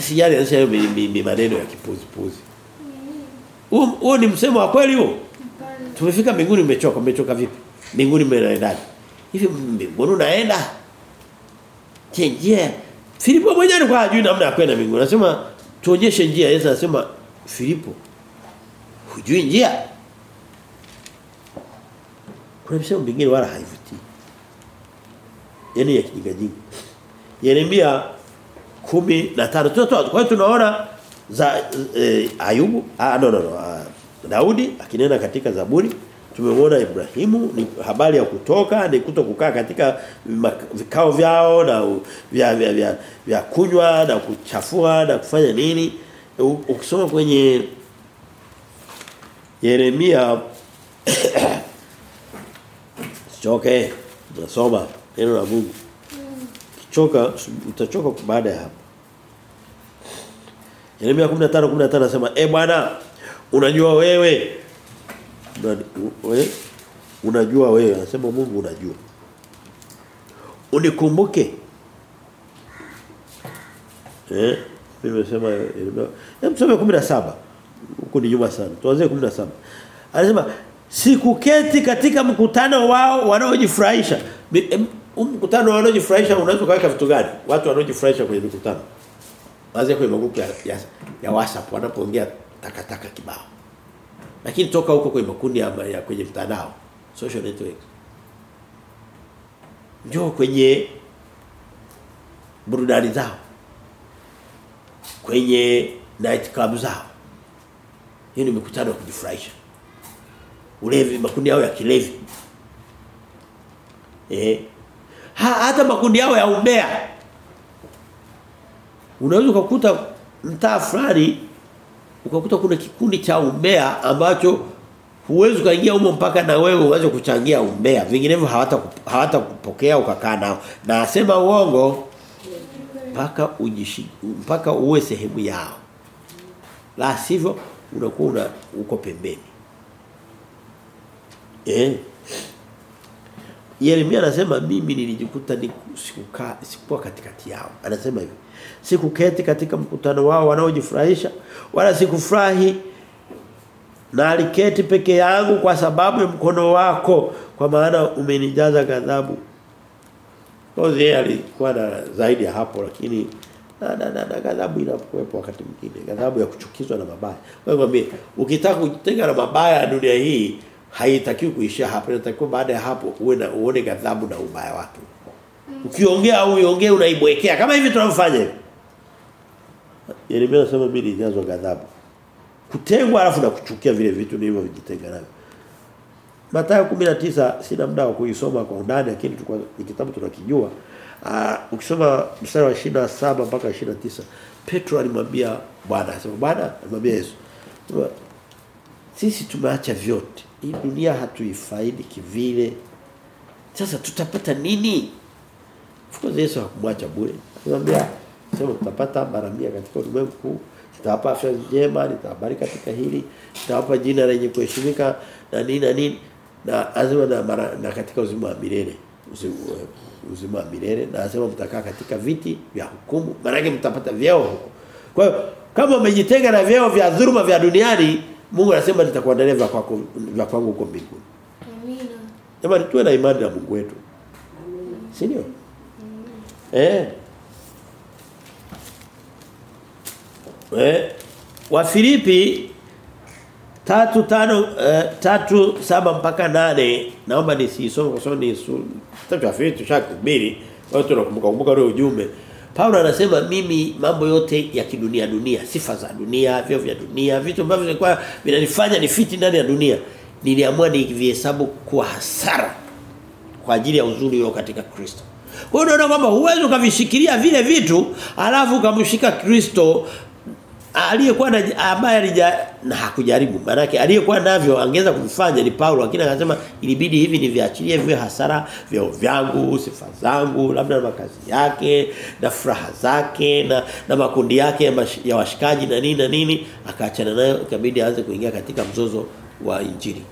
Sijali anasema hiyo maneno ya kipuzi puzi. Huo ni msemo wa kweli huo? Tumefika mbinguni umechoka, umechoka vipi? Mbinguni mnaendaje? Hivi mbinguni unaenda? Je, je Filipo mwenyewe alikuwa hajui namna ya kwenda mbinguni. Anasema tuonyeshe njia. Yesu anasema Filipo hujui njia? Kuna msemo mwingine wala haivutii. yani ya kijingajinga. Yeremia na tano tunatoa kwa hiyo tunaona za e, Ayubu ah, no no no a, Daudi akinena katika Zaburi tumemwona Ibrahimu ni habari ya kutoka ni kuto kukaa katika vikao vyao na vya, vya, vya, vya kunywa na kuchafua na kufanya nini ukisoma kwenye Yeremia. Choke nasoma neno la Mungu. Kichoka utachoka baada ya hapo. Yeremia 15 15 anasema "E bwana unajua wewe. Wewe unajua wewe anasema Mungu unajua. Unikumbuke. Eh nimesema Yeremia. tusome 17 huko ni nyuma sana tuanze 17 anasema sikuketi katika mkutano wao wanaojifurahisha Mkutano wanaojifurahisha unaweza kaweka vitu gani watu wanaojifurahisha kwenye mikutano Waanze kwenye magrupu ya, ya, ya WhatsApp wanapoongea takataka kibao. Lakini toka huko kwenye makundi ya, ya kwenye mtandao, social networks. Njoo kwenye burudani zao. Kwenye night club zao. Hiyo ni mikutano ya kujifurahisha. Ulevi makundi yao ya kilevi. Eh. Ha, hata makundi yao ya umbea unaweza ukakuta mtaa fulani ukakuta kuna kikundi cha umbea ambacho huwezi kaingia humo mpaka na wewe uanze kuchangia umbea vinginevyo hawata hawata kupokea ukakaa nao na asema uongo mpaka ujishi mpaka uwe sehemu yao la sivyo unakuwa una, uko pembeni eh Yeremia anasema mimi nilijikuta ni sikuwa katikati yao. Anasema hivi. Sikuketi katika mkutano wao wanaojifurahisha wala sikufurahi na aliketi peke yangu kwa sababu ya mkono wako kwa maana umenijaza ghadhabu. Yeye alikuwa na zaidi ya hapo lakini na na, na, na ghadhabu inakuwepo wakati mwingine ghadhabu ya kuchukizwa na mabaya. Kwa hivyo mimi ukitaka kujitenga na mabaya ya dunia hii haitakiwi kuishia hapo inatakiwa baada ya hapo uwe na uone ghadhabu na ubaya wake. Ukiongea au uongee unaibwekea kama hivi tunavyofanya hivi. Yeremia anasema mimi jazo ghadhabu. Kutengwa alafu na kuchukia vile vitu nilivyovijitenga navyo. Mathayo 19 sina muda wa kuisoma kwa undani lakini ni kitabu tunakijua. Uh, ukisoma mstari wa 27 mpaka 29 Petro alimwambia Bwana anasema Bwana alimwambia Yesu sisi tumeacha vyote. Hii dunia hatuifaidi kivile. Sasa tutapata nini? Fuko Yesu hakumwacha bure. Akamwambia sema tutapata mara katika ulimwengu huu. Nitawapa afya njema, nitawabariki katika hili, nitawapa jina lenye kuheshimika na nini na nini. Na azima na mara, na katika uzima wa milele. Uzima, uzima wa milele na anasema mtakaa katika viti vya hukumu. Maana mtapata vyeo huko. Kwa hiyo kama umejitenga na vyeo vya dhuruma vya duniani Mungu anasema nitakuandalia vya kwako vya kwangu huko mbinguni. Amina. Jamani tuwe na imani na Mungu wetu. Amina. Si ndio? Eh. Eh wa Filipi tatu tano uh, tatu saba mpaka nane. Naomba nisisome kwa sababu ni tatu Filipi tushakubiri. Watu tunakumbuka kumbuka ule ujumbe. Paulo anasema mimi mambo yote ya kidunia dunia, sifa za dunia, vyo vya dunia, vitu ambavyo vilikuwa vinanifanya nifiti ndani ya dunia, niliamua nivihesabu kuwa hasara kwa ajili ya uzuri ulio katika Kristo. Kwa hiyo unaona kwamba huwezi ukavishikilia vile vitu alafu ukamshika Kristo aliyekuwa na ambaye alija na hakujaribu maana yake aliyekuwa navyo angeza kuvifanya ni Paulo lakini akasema ilibidi hivi ni viachilie viwe hasara vya vyangu sifa zangu labda makazi yake na furaha zake na na makundi yake ya, ya washikaji na nini na nini. Akaachana nayo ikabidi aanze kuingia katika mzozo wa injili.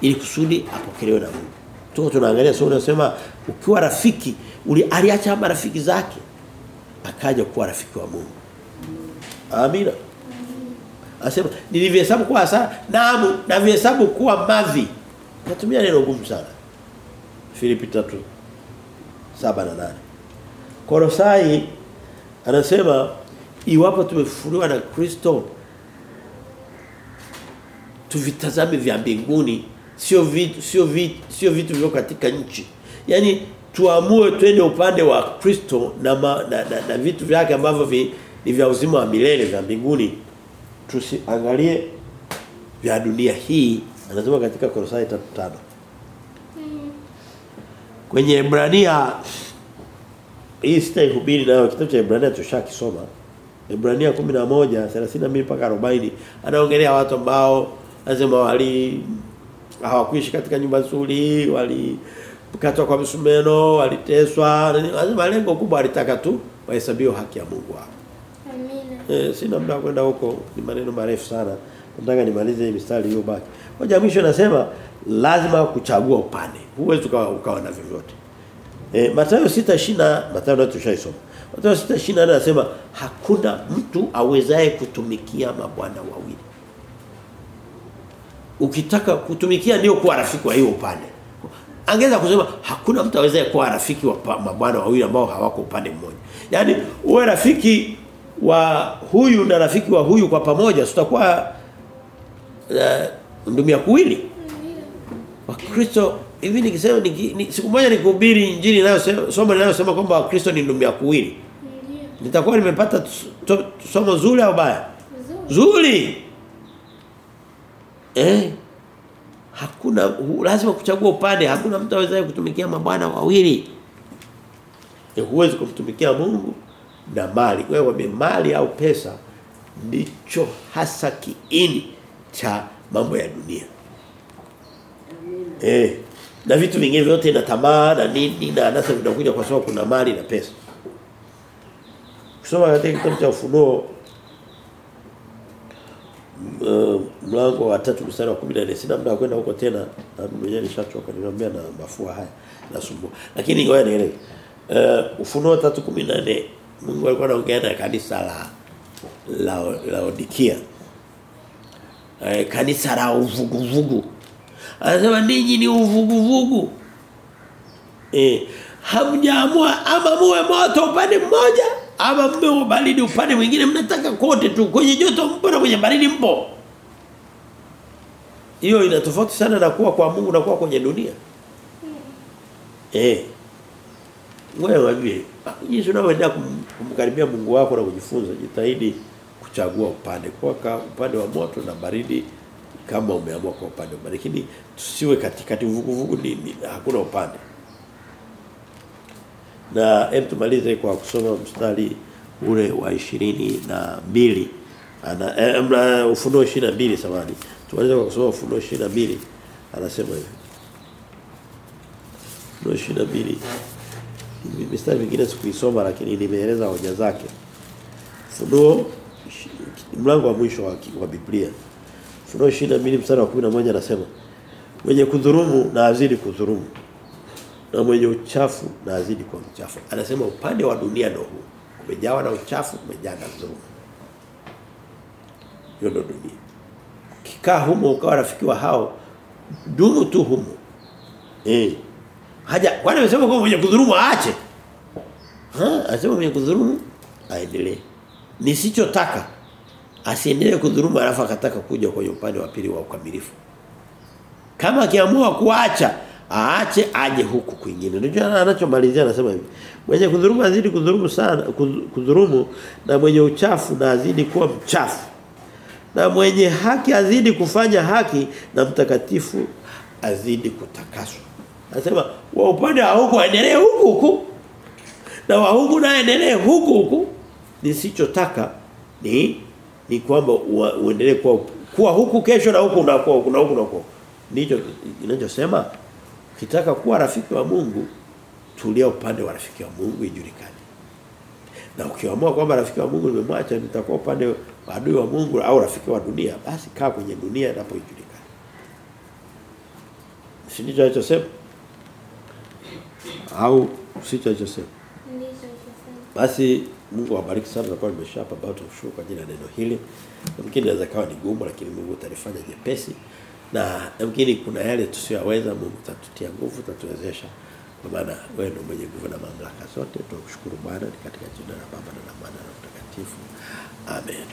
Ili kusudi apokelewe na Mungu. Tuko tunaangalia sio unasema ukiwa rafiki uli aliacha marafiki zake akaja kuwa rafiki wa Mungu Amina. Asema nilivyohesabu kuwa hasara naam na vihesabu kuwa madhi. Natumia neno gumu sana. Filipi 3 7 na 8. Kolosai anasema iwapo tumefufuliwa na Kristo tuvitazame vya mbinguni sio vitu sio vitu sio vitu vilivyo katika nchi. Yaani tuamue twende upande wa Kristo na, na, na, na vitu vyake ambavyo vi, ni vya uzima wa milele vya mbinguni. Tusiangalie vya dunia hii anasema katika Kolosai 3:5 kwenye Ibrania hii sitaihubiri nayo kitabu cha Ibrania tushakisoma. Ibrania 11:32 mpaka 40 anaongelea watu ambao lazima wali hawakuishi katika nyumba nzuri wali kukatwa kwa msumeno waliteswa lazima lengo kubwa alitaka tu wahesabiwe haki ya Mungu wao Eh, sina muda kwenda huko ni maneno marefu sana. Nataka nimalize hii mistari hiyo baki. Hoja mwisho nasema lazima kuchagua upande. Huwezi ukawa ukawa na vyovyote. Eh Mathayo 6:20 Mathayo ndio tushaisoma. Mathayo 6:20 anasema hakuna mtu awezaye kutumikia mabwana wawili. Ukitaka kutumikia ndio kuwa rafiki wa hiyo upande. Angeza kusema hakuna mtu awezaye kuwa rafiki wa mabwana wawili ambao hawako upande mmoja. Yaani uwe rafiki wa huyu na rafiki wa huyu kwa pamoja tutakuwa uh, ndumia kuwili. Wakristo hivi nikisema niki, ni, siku moja nikuhubiri injili inayosema somo linalosema kwamba Wakristo ni ndumia kuwili. Nitakuwa nimepata somo zuri au baya? Zuri. Eh. Hakuna lazima kuchagua upande, hakuna mtu awezaye kutumikia mabwana wawili. Eh, huwezi kumtumikia Mungu na mali. Wewe wame mali au pesa ndicho hasa kiini cha mambo ya dunia. Eh. Na vitu vingine vyote na tamaa na nini na anasa vinakuja kwa sababu kuna mali na pesa. Kusoma katika kitabu cha Ufunuo uh, mlango wa 3 mstari wa 14 sina muda kwenda huko tena na mwenyewe nishachoka nimeambia na mafua haya nasumbua lakini ngoja nielewe uh, ufunuo 3:14 Mungu alikuwa anaongea na kanisa la la Laodikia. Eh kanisa la uvuguvugu. Anasema ninyi ni uvuguvugu. Eh hamjaamua ama muwe moto upande mmoja ama mwe baridi upande mwingine. Mnataka kote tu kwenye joto mpo na kwenye baridi mpo. Hiyo ina tofauti sana na kuwa kwa Mungu na kuwa kwenye dunia. Eh wewe wajue jinsi unavyoendelea kum, kumkaribia Mungu wako na kujifunza jitahidi kuchagua upande kwa ka, upande wa moto na baridi kama umeamua kwa upande wa lakini tusiwe katikati vuguvugu ni, ni hakuna upande. Na hem tumalize kwa kusoma mstari ule wa ishirini na mbili. Ana eh, ufunuo 22 samani. Tumalize kwa kusoma ufunuo 22 anasema hivi. Ufunuo 22 mistari mingine sikuisoma lakini nimeeleza hoja zake Funuo mlango wa mwisho wa, Biblia Funuo 22 mstari wa 11 anasema mwenye kudhurumu na azidi kudhurumu na mwenye uchafu na azidi kwa mchafu. Anasema upande wa dunia ndio huu. Kumejawa na uchafu, kumejaa na dhuluma. Hiyo ndio dunia. Kikaa humo ukawa rafiki wa hao, dumu tu humo. Eh. Haja, kwani amesema kwa mwenye kudhulumu aache? Ha, anasema mwenye kudhulumu aendelee. Nisichotaka asiendelee kudhulumu alafu akataka kuja kwenye upande wa pili wa ukamilifu. Kama akiamua kuacha aache aje huku kwingine. Unajua anachomalizia anasema hivi. Mwenye kudhurumu azidi kudhurumu sana kudhurumu na mwenye uchafu na azidi kuwa mchafu. Na mwenye haki azidi kufanya haki na mtakatifu azidi kutakaswa. Anasema wa upande wa huku aendelee huku huku. Na wa huku na aendelee huku huku. Nisichotaka ni ni kwamba uendelee kuwa kuwa huku kesho na huku na huku na huku unakuwa. Ndicho ninachosema Ukitaka kuwa rafiki wa Mungu, tulia upande wa rafiki wa Mungu ijulikane. Na ukiamua kwamba rafiki wa Mungu nimemwacha nitakuwa upande wa adui wa Mungu au rafiki wa dunia, basi kaa kwenye dunia inapojulikana. Si ndicho alichosema? Au? Ndicho alichosema. Basi Mungu awabariki sana kwa nimeshapa bado tumshukuru kwa ajili ya neno hili. yamkini inaweza kawa ni gumu lakini Mungu atalifanya jepesi na yamkini kuna yale tusiyoweza Mungu tatutia nguvu tatuwezesha kwa maana wewe ndio mwenye nguvu na mamlaka zote tunakushukuru Bwana katika jina la Baba na la Mwana na Mtakatifu amen